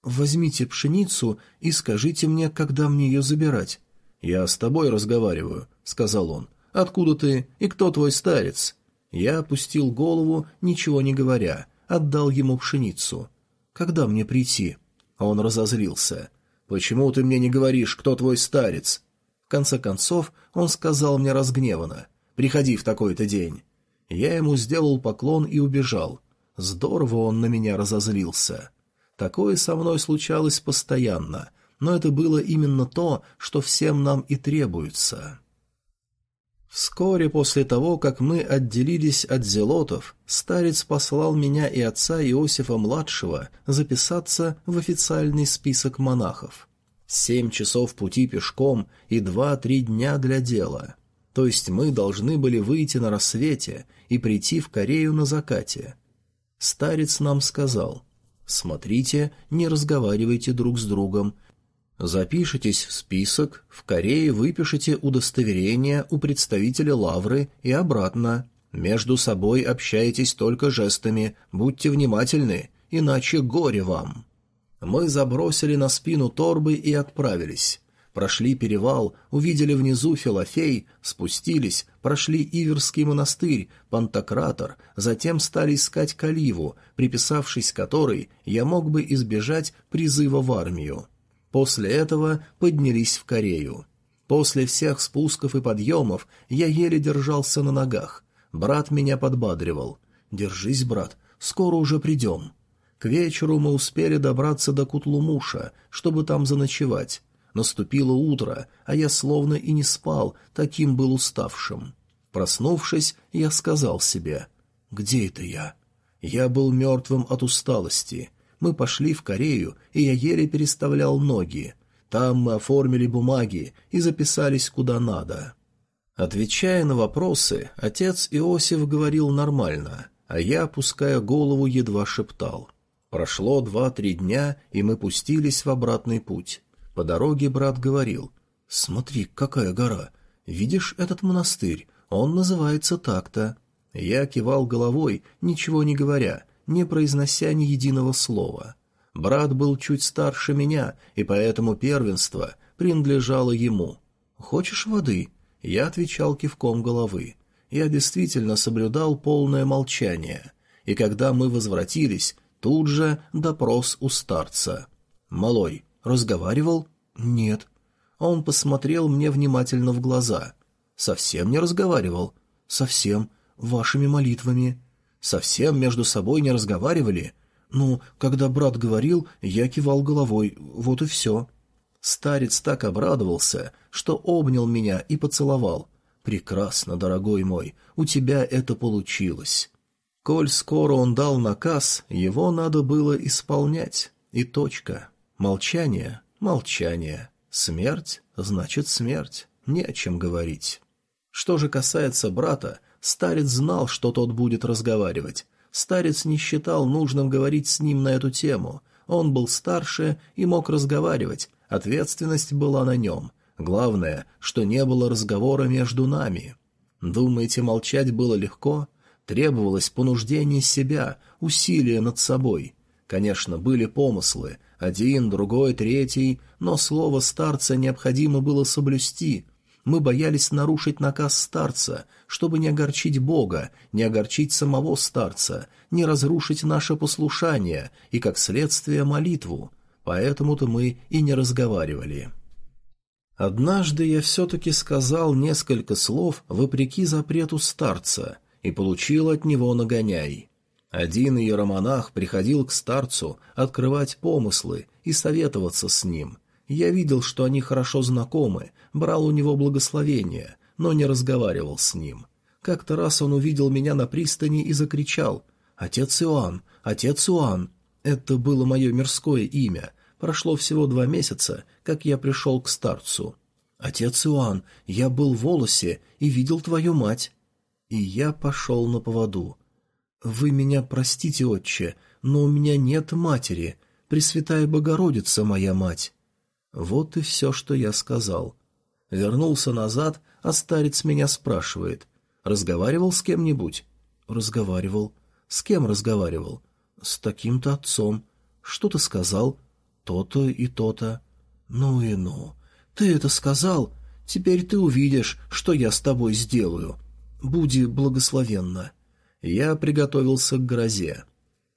[SPEAKER 2] «Возьмите пшеницу и скажите мне, когда мне ее забирать». «Я с тобой разговариваю», — сказал он. «Откуда ты и кто твой старец?» Я опустил голову, ничего не говоря, отдал ему пшеницу. «Когда мне прийти?» Он разозлился. «Почему ты мне не говоришь, кто твой старец?» В конце концов, он сказал мне разгневанно. «Приходи в такой-то день». Я ему сделал поклон и убежал. Здорово он на меня разозлился. Такое со мной случалось постоянно, но это было именно то, что всем нам и требуется. Вскоре после того, как мы отделились от зелотов, старец послал меня и отца Иосифа-младшего записаться в официальный список монахов. Семь часов пути пешком и два-три дня для дела. То есть мы должны были выйти на рассвете и прийти в Корею на закате. Старец нам сказал, «Смотрите, не разговаривайте друг с другом, Запишитесь в список, в Корее выпишите удостоверение у представителя Лавры и обратно. Между собой общайтесь только жестами, будьте внимательны, иначе горе вам. Мы забросили на спину торбы и отправились. Прошли перевал, увидели внизу Филофей, спустились, прошли Иверский монастырь, Пантократор, затем стали искать Каливу, приписавшись которой я мог бы избежать призыва в армию. После этого поднялись в Корею. После всех спусков и подъемов я еле держался на ногах. Брат меня подбадривал. «Держись, брат, скоро уже придем». К вечеру мы успели добраться до Кутлумуша, чтобы там заночевать. Наступило утро, а я словно и не спал, таким был уставшим. Проснувшись, я сказал себе, «Где это я?» Я был мертвым от усталости мы пошли в Корею, и я еле переставлял ноги. Там мы оформили бумаги и записались куда надо. Отвечая на вопросы, отец Иосиф говорил нормально, а я, опуская голову, едва шептал. Прошло два-три дня, и мы пустились в обратный путь. По дороге брат говорил, «Смотри, какая гора! Видишь этот монастырь? Он называется так-то». Я кивал головой, ничего не говоря, не произнося ни единого слова. Брат был чуть старше меня, и поэтому первенство принадлежало ему. «Хочешь воды?» Я отвечал кивком головы. Я действительно соблюдал полное молчание, и когда мы возвратились, тут же допрос у старца. «Малой, разговаривал?» «Нет». Он посмотрел мне внимательно в глаза. «Совсем не разговаривал?» «Совсем. Вашими молитвами». Совсем между собой не разговаривали? Ну, когда брат говорил, я кивал головой, вот и все. Старец так обрадовался, что обнял меня и поцеловал. «Прекрасно, дорогой мой, у тебя это получилось». Коль скоро он дал наказ, его надо было исполнять. И точка. Молчание — молчание. Смерть — значит смерть. Не о чем говорить. Что же касается брата, Старец знал, что тот будет разговаривать. Старец не считал нужным говорить с ним на эту тему. Он был старше и мог разговаривать, ответственность была на нем. Главное, что не было разговора между нами. Думаете, молчать было легко? Требовалось понуждение себя, усилие над собой. Конечно, были помыслы, один, другой, третий, но слово старца необходимо было соблюсти — мы боялись нарушить наказ старца, чтобы не огорчить Бога, не огорчить самого старца, не разрушить наше послушание и, как следствие, молитву. Поэтому-то мы и не разговаривали. Однажды я все-таки сказал несколько слов вопреки запрету старца и получил от него нагоняй. Один иеромонах приходил к старцу открывать помыслы и советоваться с ним — я видел, что они хорошо знакомы, брал у него благословение, но не разговаривал с ним. Как-то раз он увидел меня на пристани и закричал «Отец Иоанн! Отец Иоанн!» Это было мое мирское имя. Прошло всего два месяца, как я пришел к старцу. «Отец Иоанн, я был в волосе и видел твою мать». И я пошел на поводу. «Вы меня простите, отче, но у меня нет матери, Пресвятая Богородица моя мать». Вот и все, что я сказал. Вернулся назад, а старец меня спрашивает. «Разговаривал с кем-нибудь?» «Разговаривал». «С кем разговаривал?» «С таким-то отцом». «Что ты сказал?» «То-то и то-то». «Ну и ну. Ты это сказал? Теперь ты увидишь, что я с тобой сделаю. Буди благословенна». Я приготовился к грозе.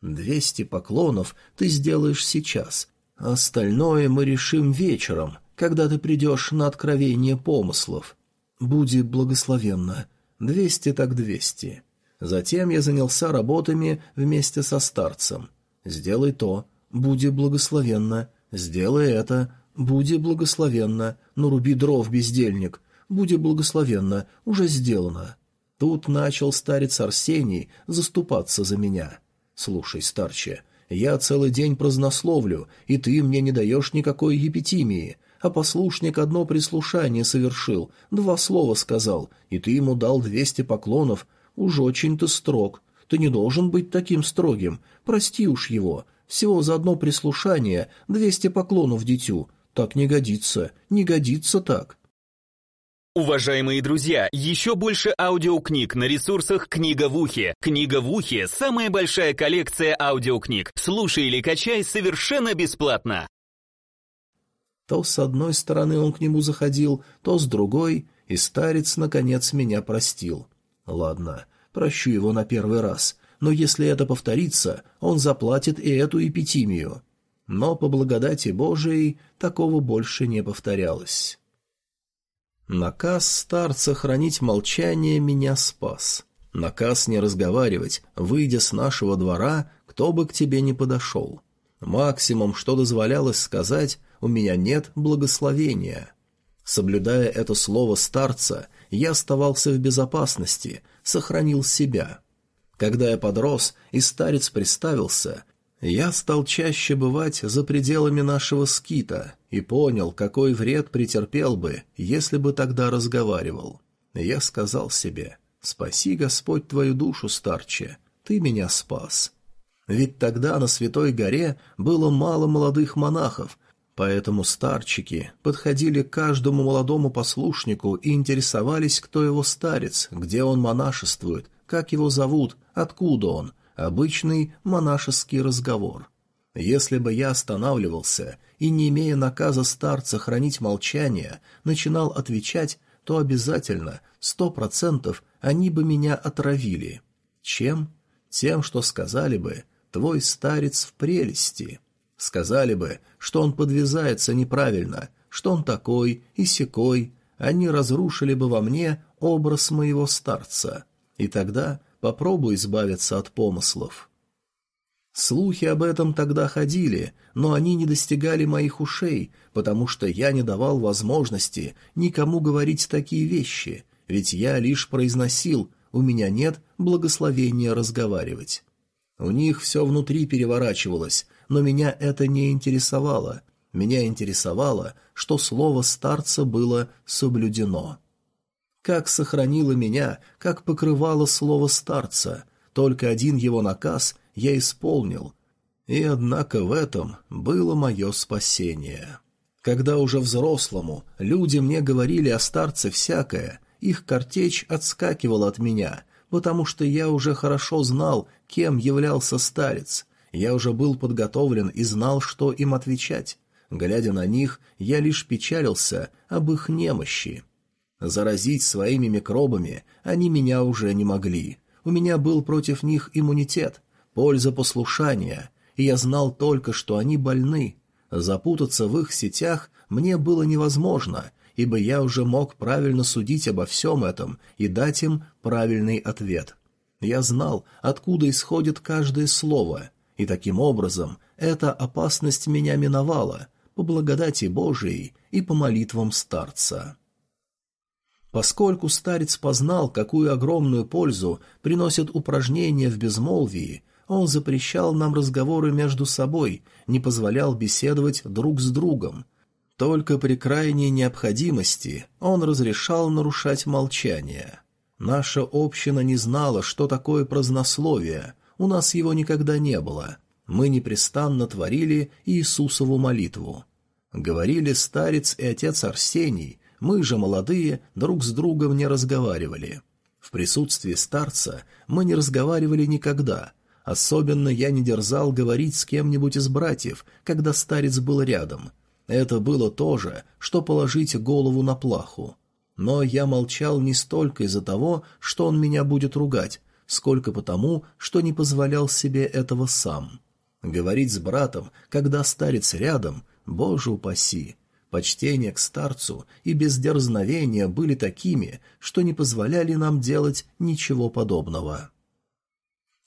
[SPEAKER 2] «Двести поклонов ты сделаешь сейчас, Остальное мы решим вечером, когда ты придешь на откровение помыслов. Буди благословенна. Двести так двести. Затем я занялся работами вместе со старцем. Сделай то, буди благословенна. Сделай это, буди благословенна. Наруби дров, бездельник. Буди благословенна, уже сделано. Тут начал старец Арсений заступаться за меня. Слушай, старче, я целый день празднословлю, и ты мне не даешь никакой епитимии. А послушник одно прислушание совершил, два слова сказал, и ты ему дал двести поклонов. Уж очень ты строг. Ты не должен быть таким строгим. Прости уж его. Всего за одно прислушание двести поклонов дитю. Так не годится, не годится так.
[SPEAKER 1] Уважаемые друзья, еще больше аудиокниг на ресурсах «Книга в ухе». «Книга в ухе» — самая большая коллекция аудиокниг. Слушай или качай совершенно бесплатно.
[SPEAKER 2] То с одной стороны он к нему заходил, то с другой, и старец, наконец, меня простил. Ладно, прощу его на первый раз, но если это повторится, он заплатит и эту эпитимию. Но по благодати Божией такого больше не повторялось. Наказ старца хранить молчание меня спас. Наказ не разговаривать, выйдя с нашего двора, кто бы к тебе не подошел. Максимум, что дозволялось сказать, у меня нет благословения. Соблюдая это слово старца, я оставался в безопасности, сохранил себя. Когда я подрос и старец представился, я стал чаще бывать за пределами нашего скита и понял, какой вред претерпел бы, если бы тогда разговаривал. Я сказал себе, «Спаси, Господь, твою душу, старче, ты меня спас». Ведь тогда на Святой горе было мало молодых монахов, поэтому старчики подходили к каждому молодому послушнику и интересовались, кто его старец, где он монашествует, как его зовут, откуда он – Обычный монашеский разговор. Если бы я останавливался и, не имея наказа старца хранить молчание, начинал отвечать, то обязательно, сто процентов, они бы меня отравили. Чем? Тем, что сказали бы «твой старец в прелести». Сказали бы, что он подвязается неправильно, что он такой и сякой, они разрушили бы во мне образ моего старца. И тогда попробуй избавиться от помыслов. Слухи об этом тогда ходили, но они не достигали моих ушей, потому что я не давал возможности никому говорить такие вещи, ведь я лишь произносил «у меня нет благословения разговаривать». У них все внутри переворачивалось, но меня это не интересовало. Меня интересовало, что слово старца было соблюдено. Как сохранило меня, как покрывало слово старца. Только один его наказ я исполнил. И однако в этом было мое спасение. Когда уже взрослому люди мне говорили о старце всякое, их картечь отскакивала от меня, потому что я уже хорошо знал, кем являлся старец. Я уже был подготовлен и знал, что им отвечать. Глядя на них, я лишь печалился об их немощи. Заразить своими микробами они меня уже не могли. У меня был против них иммунитет, польза послушания, и я знал только, что они больны. Запутаться в их сетях мне было невозможно, ибо я уже мог правильно судить обо всем этом и дать им правильный ответ. Я знал, откуда исходит каждое слово, и таким образом эта опасность меня миновала, по благодати Божией и по молитвам старца. Поскольку старец познал, какую огромную пользу приносят упражнения в безмолвии, он запрещал нам разговоры между собой, не позволял беседовать друг с другом. Только при крайней необходимости он разрешал нарушать молчание. Наша община не знала, что такое празднословие, у нас его никогда не было. Мы непрестанно творили Иисусову молитву. Говорили старец и отец Арсений, мы же, молодые, друг с другом не разговаривали. В присутствии старца мы не разговаривали никогда. Особенно я не дерзал говорить с кем-нибудь из братьев, когда старец был рядом. Это было то же, что положить голову на плаху. Но я молчал не столько из-за того, что он меня будет ругать, сколько потому, что не позволял себе этого сам. Говорить с братом, когда старец рядом, боже упаси, Почтение к старцу и бездерзновение были такими, что не позволяли нам делать ничего подобного.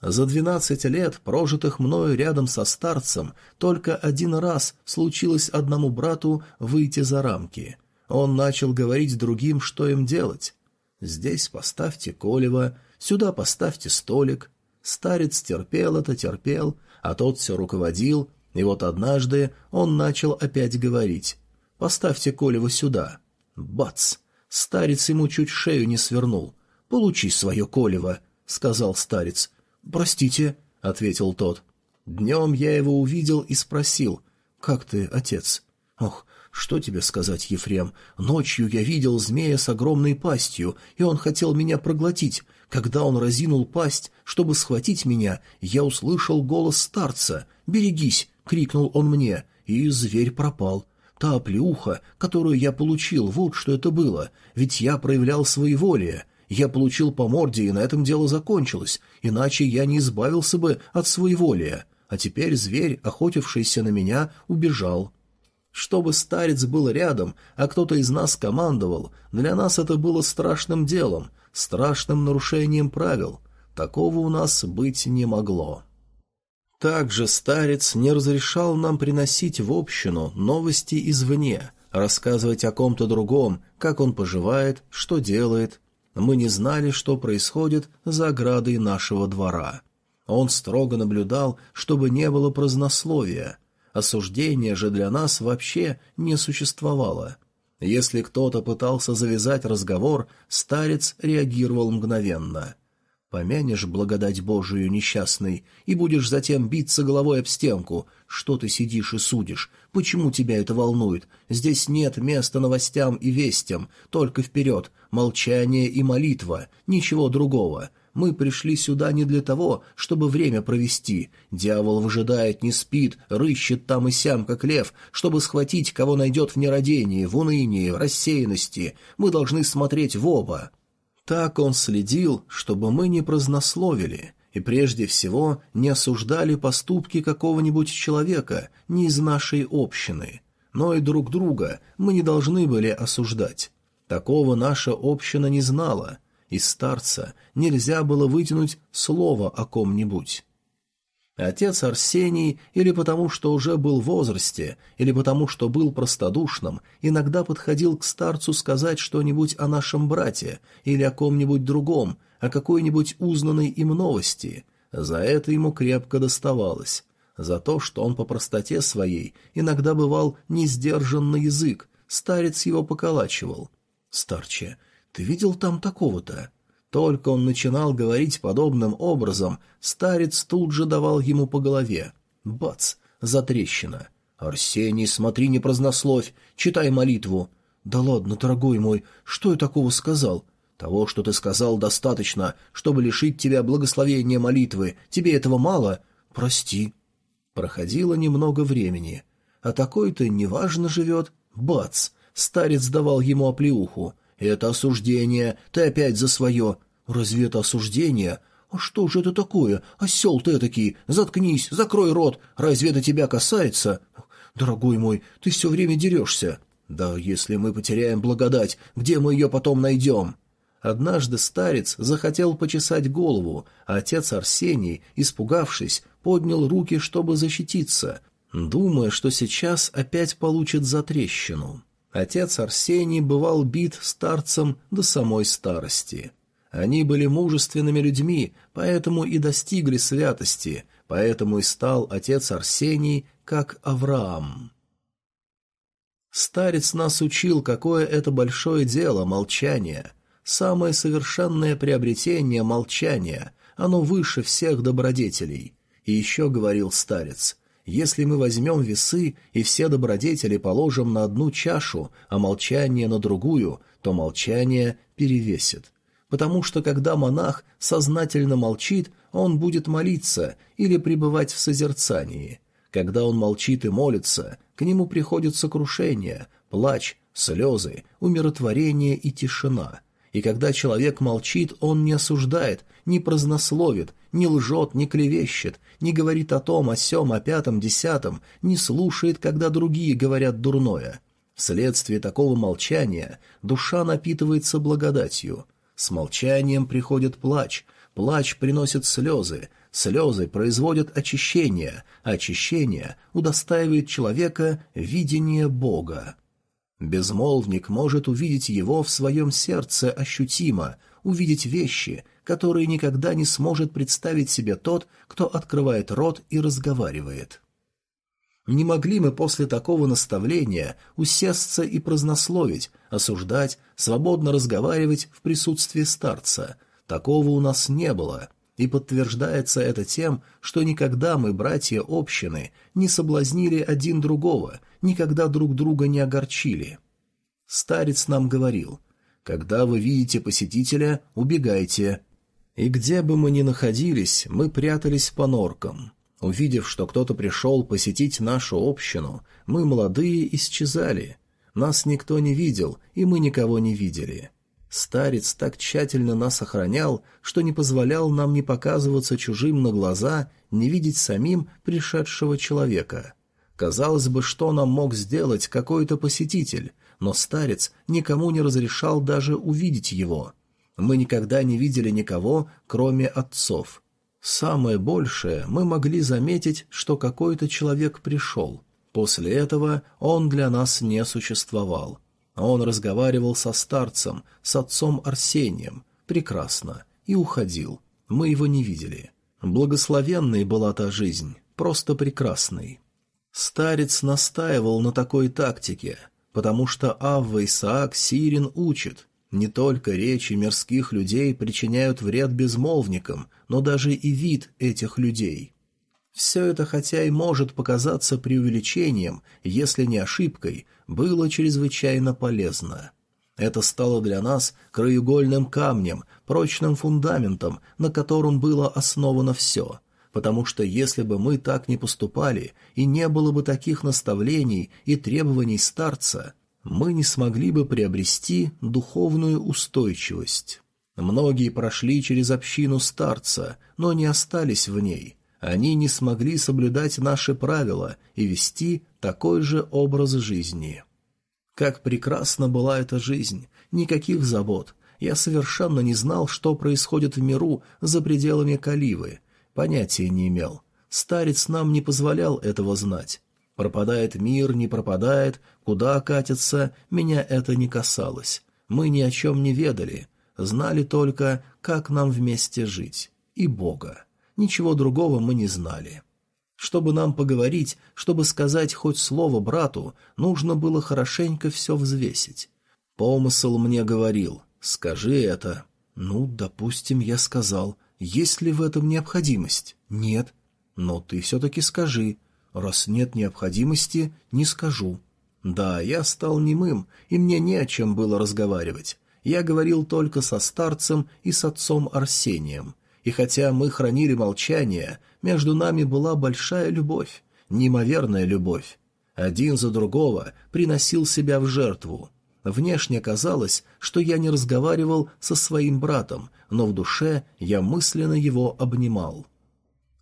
[SPEAKER 2] За двенадцать лет, прожитых мною рядом со старцем, только один раз случилось одному брату выйти за рамки. Он начал говорить другим, что им делать. «Здесь поставьте колево, сюда поставьте столик». Старец терпел это, терпел, а тот все руководил, и вот однажды он начал опять говорить. Поставьте Колева сюда. Бац! Старец ему чуть шею не свернул. Получи свое Колева, сказал старец. Простите, ответил тот. Днем я его увидел и спросил. Как ты, отец? Ох, что тебе сказать, Ефрем? Ночью я видел змея с огромной пастью, и он хотел меня проглотить. Когда он разинул пасть, чтобы схватить меня, я услышал голос старца. «Берегись!» — крикнул он мне, и зверь пропал. Та оплеуха, которую я получил, вот что это было, ведь я проявлял своеволие. Я получил по морде, и на этом дело закончилось, иначе я не избавился бы от своеволия. А теперь зверь, охотившийся на меня, убежал. Чтобы старец был рядом, а кто-то из нас командовал, для нас это было страшным делом, страшным нарушением правил. Такого у нас быть не могло. Также старец не разрешал нам приносить в общину новости извне, рассказывать о ком-то другом, как он поживает, что делает. Мы не знали, что происходит за оградой нашего двора. Он строго наблюдал, чтобы не было празднословия. Осуждение же для нас вообще не существовало. Если кто-то пытался завязать разговор, старец реагировал мгновенно — Помянешь благодать Божию, несчастный, и будешь затем биться головой об стенку. Что ты сидишь и судишь? Почему тебя это волнует? Здесь нет места новостям и вестям, только вперед, молчание и молитва, ничего другого. Мы пришли сюда не для того, чтобы время провести. Дьявол выжидает, не спит, рыщет там и сям, как лев, чтобы схватить, кого найдет в нерадении, в унынии, в рассеянности. Мы должны смотреть в оба. Так он следил, чтобы мы не празднословили и прежде всего не осуждали поступки какого-нибудь человека не из нашей общины, но и друг друга мы не должны были осуждать. Такого наша община не знала, из старца нельзя было вытянуть слово о ком-нибудь. Отец Арсений, или потому что уже был в возрасте, или потому что был простодушным, иногда подходил к старцу сказать что-нибудь о нашем брате или о ком-нибудь другом, о какой-нибудь узнанной им новости. За это ему крепко доставалось. За то, что он по простоте своей иногда бывал не сдержан на язык, старец его поколачивал. «Старче, ты видел там такого-то?» Только он начинал говорить подобным образом, старец тут же давал ему по голове. Бац! Затрещина. «Арсений, смотри, не празднословь, читай молитву». «Да ладно, дорогой мой, что я такого сказал?» «Того, что ты сказал, достаточно, чтобы лишить тебя благословения молитвы. Тебе этого мало? Прости». Проходило немного времени. А такой-то неважно живет. Бац! Старец давал ему оплеуху. «Это осуждение. Ты опять за свое. «Разве это осуждение? А что же это такое? Осел ты этакий! Заткнись, закрой рот! Разве это тебя касается?» «Дорогой мой, ты все время дерешься!» «Да если мы потеряем благодать, где мы ее потом найдем?» Однажды старец захотел почесать голову, а отец Арсений, испугавшись, поднял руки, чтобы защититься, думая, что сейчас опять получит затрещину. Отец Арсений бывал бит старцем до самой старости. Они были мужественными людьми, поэтому и достигли святости, поэтому и стал отец Арсений, как Авраам. Старец нас учил, какое это большое дело — молчание. Самое совершенное приобретение — молчание, оно выше всех добродетелей. И еще говорил старец, если мы возьмем весы и все добродетели положим на одну чашу, а молчание на другую, то молчание перевесит. Потому что когда монах сознательно молчит, он будет молиться или пребывать в созерцании. Когда он молчит и молится, к нему приходит сокрушение, плач, слезы, умиротворение и тишина. И когда человек молчит, он не осуждает, не празднословит, не лжет, не клевещет, не говорит о том, о сем, о пятом, десятом, не слушает, когда другие говорят дурное. Вследствие такого молчания душа напитывается благодатью. С молчанием приходит плач, плач приносит слезы, слезы производят очищение, очищение удостаивает человека видения Бога. Безмолвник может увидеть его в своем сердце ощутимо, увидеть вещи, которые никогда не сможет представить себе тот, кто открывает рот и разговаривает. Не могли мы после такого наставления усесться и празднословить, осуждать, свободно разговаривать в присутствии старца. Такого у нас не было, и подтверждается это тем, что никогда мы, братья общины, не соблазнили один другого, никогда друг друга не огорчили. Старец нам говорил, «Когда вы видите посетителя, убегайте». И где бы мы ни находились, мы прятались по норкам. Увидев, что кто-то пришел посетить нашу общину, мы, молодые, исчезали. Нас никто не видел, и мы никого не видели. Старец так тщательно нас охранял, что не позволял нам не показываться чужим на глаза, не видеть самим пришедшего человека. Казалось бы, что нам мог сделать какой-то посетитель, но старец никому не разрешал даже увидеть его. Мы никогда не видели никого, кроме отцов. Самое большее мы могли заметить, что какой-то человек пришел. После этого он для нас не существовал. Он разговаривал со старцем, с отцом Арсением, прекрасно, и уходил. Мы его не видели. Благословенной была та жизнь, просто прекрасной. Старец настаивал на такой тактике, потому что Авва Исаак Сирин учит, не только речи мирских людей причиняют вред безмолвникам, но даже и вид этих людей. Все это, хотя и может показаться преувеличением, если не ошибкой, было чрезвычайно полезно. Это стало для нас краеугольным камнем, прочным фундаментом, на котором было основано все. Потому что если бы мы так не поступали, и не было бы таких наставлений и требований старца, мы не смогли бы приобрести духовную устойчивость. Многие прошли через общину старца, но не остались в ней. Они не смогли соблюдать наши правила и вести такой же образ жизни. Как прекрасна была эта жизнь! Никаких забот. Я совершенно не знал, что происходит в миру за пределами Каливы. Понятия не имел. Старец нам не позволял этого знать. Пропадает мир, не пропадает, куда катится, меня это не касалось. Мы ни о чем не ведали, знали только, как нам вместе жить. И Бога. Ничего другого мы не знали. Чтобы нам поговорить, чтобы сказать хоть слово брату, нужно было хорошенько все взвесить. Помысл мне говорил, скажи это. Ну, допустим, я сказал. Есть ли в этом необходимость? Нет. Но ты все-таки скажи. Раз нет необходимости, не скажу. Да, я стал немым, и мне не о чем было разговаривать. Я говорил только со старцем и с отцом Арсением. И хотя мы хранили молчание, между нами была большая любовь, неимоверная любовь. Один за другого приносил себя в жертву. Внешне казалось, что я не разговаривал со своим братом, но в душе я мысленно его обнимал.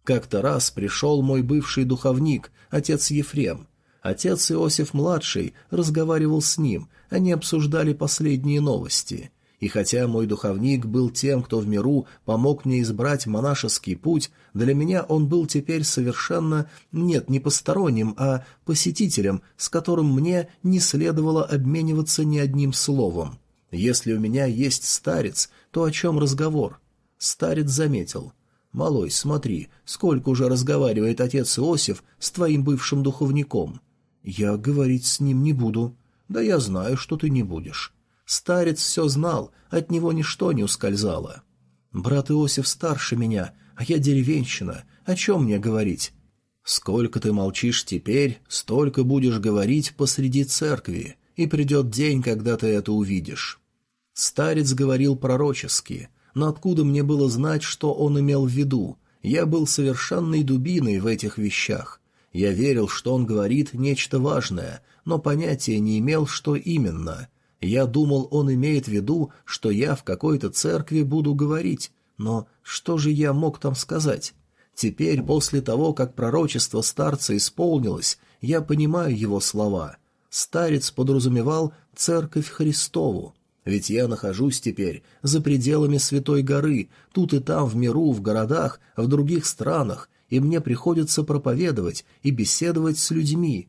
[SPEAKER 2] Как-то раз пришел мой бывший духовник, отец Ефрем. Отец Иосиф-младший разговаривал с ним, они обсуждали последние новости. И хотя мой духовник был тем, кто в миру помог мне избрать монашеский путь, для меня он был теперь совершенно, нет, не посторонним, а посетителем, с которым мне не следовало обмениваться ни одним словом. Если у меня есть старец, то о чем разговор? Старец заметил — «Малой, смотри, сколько уже разговаривает отец Иосиф с твоим бывшим духовником». «Я говорить с ним не буду». «Да я знаю, что ты не будешь». Старец все знал, от него ничто не ускользало. «Брат Иосиф старше меня, а я деревенщина, о чем мне говорить? Сколько ты молчишь теперь, столько будешь говорить посреди церкви, и придет день, когда ты это увидишь. Старец говорил пророчески, но откуда мне было знать, что он имел в виду? Я был совершенной дубиной в этих вещах. Я верил, что он говорит нечто важное, но понятия не имел, что именно. Я думал, он имеет в виду, что я в какой-то церкви буду говорить, но что же я мог там сказать? Теперь, после того, как пророчество старца исполнилось, я понимаю его слова. Старец подразумевал церковь Христову. Ведь я нахожусь теперь за пределами Святой горы, тут и там в миру, в городах, в других странах, и мне приходится проповедовать и беседовать с людьми.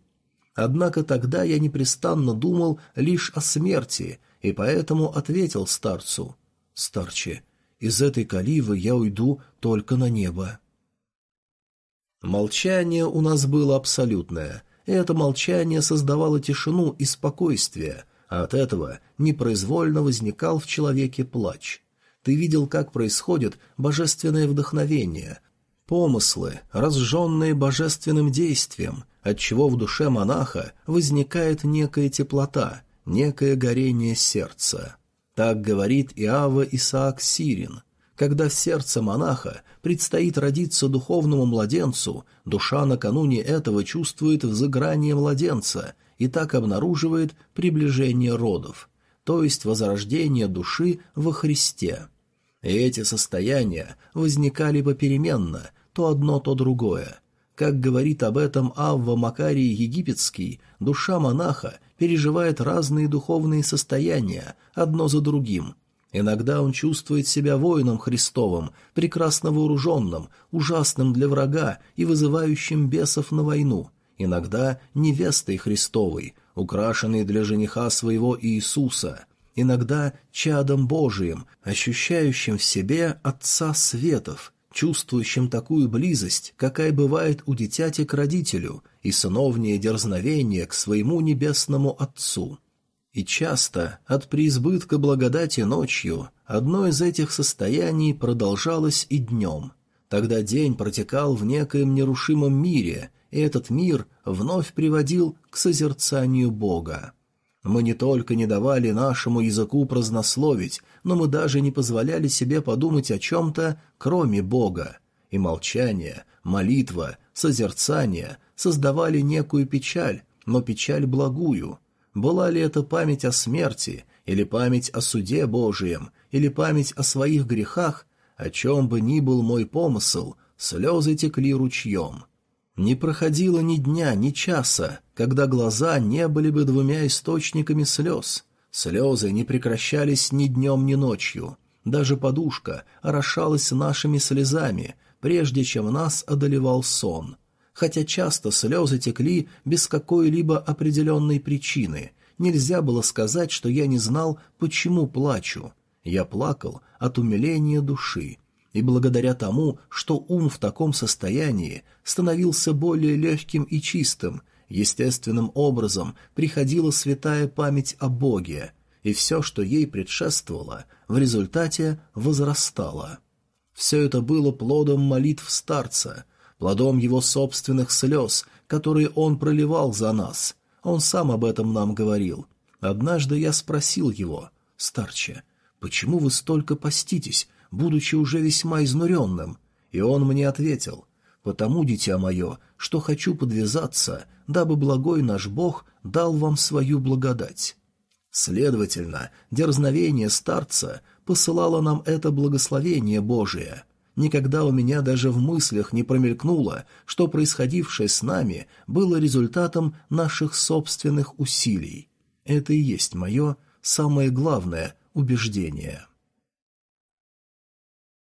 [SPEAKER 2] Однако тогда я непрестанно думал лишь о смерти, и поэтому ответил старцу. «Старче, из этой каливы я уйду только на небо». Молчание у нас было абсолютное, это молчание создавало тишину и спокойствие, а от этого непроизвольно возникал в человеке плач. Ты видел, как происходит божественное вдохновение, помыслы, разженные божественным действием, отчего в душе монаха возникает некая теплота, некое горение сердца. Так говорит Иава Исаак Сирин – когда в сердце монаха предстоит родиться духовному младенцу, душа накануне этого чувствует взыграние младенца и так обнаруживает приближение родов, то есть возрождение души во Христе. И эти состояния возникали попеременно, то одно, то другое. Как говорит об этом Авва Макарий Египетский, душа монаха переживает разные духовные состояния, одно за другим, Иногда он чувствует себя воином Христовым, прекрасно вооруженным, ужасным для врага и вызывающим бесов на войну. Иногда невестой Христовой, украшенной для жениха своего Иисуса. Иногда чадом Божиим, ощущающим в себе Отца Светов, чувствующим такую близость, какая бывает у дитяти к родителю, и сыновнее дерзновение к своему небесному Отцу. И часто от преизбытка благодати ночью одно из этих состояний продолжалось и днем. Тогда день протекал в некоем нерушимом мире, и этот мир вновь приводил к созерцанию Бога. Мы не только не давали нашему языку празднословить, но мы даже не позволяли себе подумать о чем-то, кроме Бога. И молчание, молитва, созерцание создавали некую печаль, но печаль благую, была ли это память о смерти, или память о суде Божием, или память о своих грехах, о чем бы ни был мой помысл, слезы текли ручьем. Не проходило ни дня, ни часа, когда глаза не были бы двумя источниками слез. Слезы не прекращались ни днем, ни ночью. Даже подушка орошалась нашими слезами, прежде чем нас одолевал сон хотя часто слезы текли без какой-либо определенной причины. Нельзя было сказать, что я не знал, почему плачу. Я плакал от умиления души. И благодаря тому, что ум в таком состоянии становился более легким и чистым, естественным образом приходила святая память о Боге, и все, что ей предшествовало, в результате возрастало. Все это было плодом молитв старца, плодом его собственных слез, которые он проливал за нас. Он сам об этом нам говорил. Однажды я спросил его, «Старче, почему вы столько поститесь, будучи уже весьма изнуренным?» И он мне ответил, «Потому, дитя мое, что хочу подвязаться, дабы благой наш Бог дал вам свою благодать». Следовательно, дерзновение старца посылало нам это благословение Божие. Никогда у меня даже в мыслях не промелькнуло, что происходившее с нами было результатом наших собственных усилий. Это и есть мое самое главное убеждение.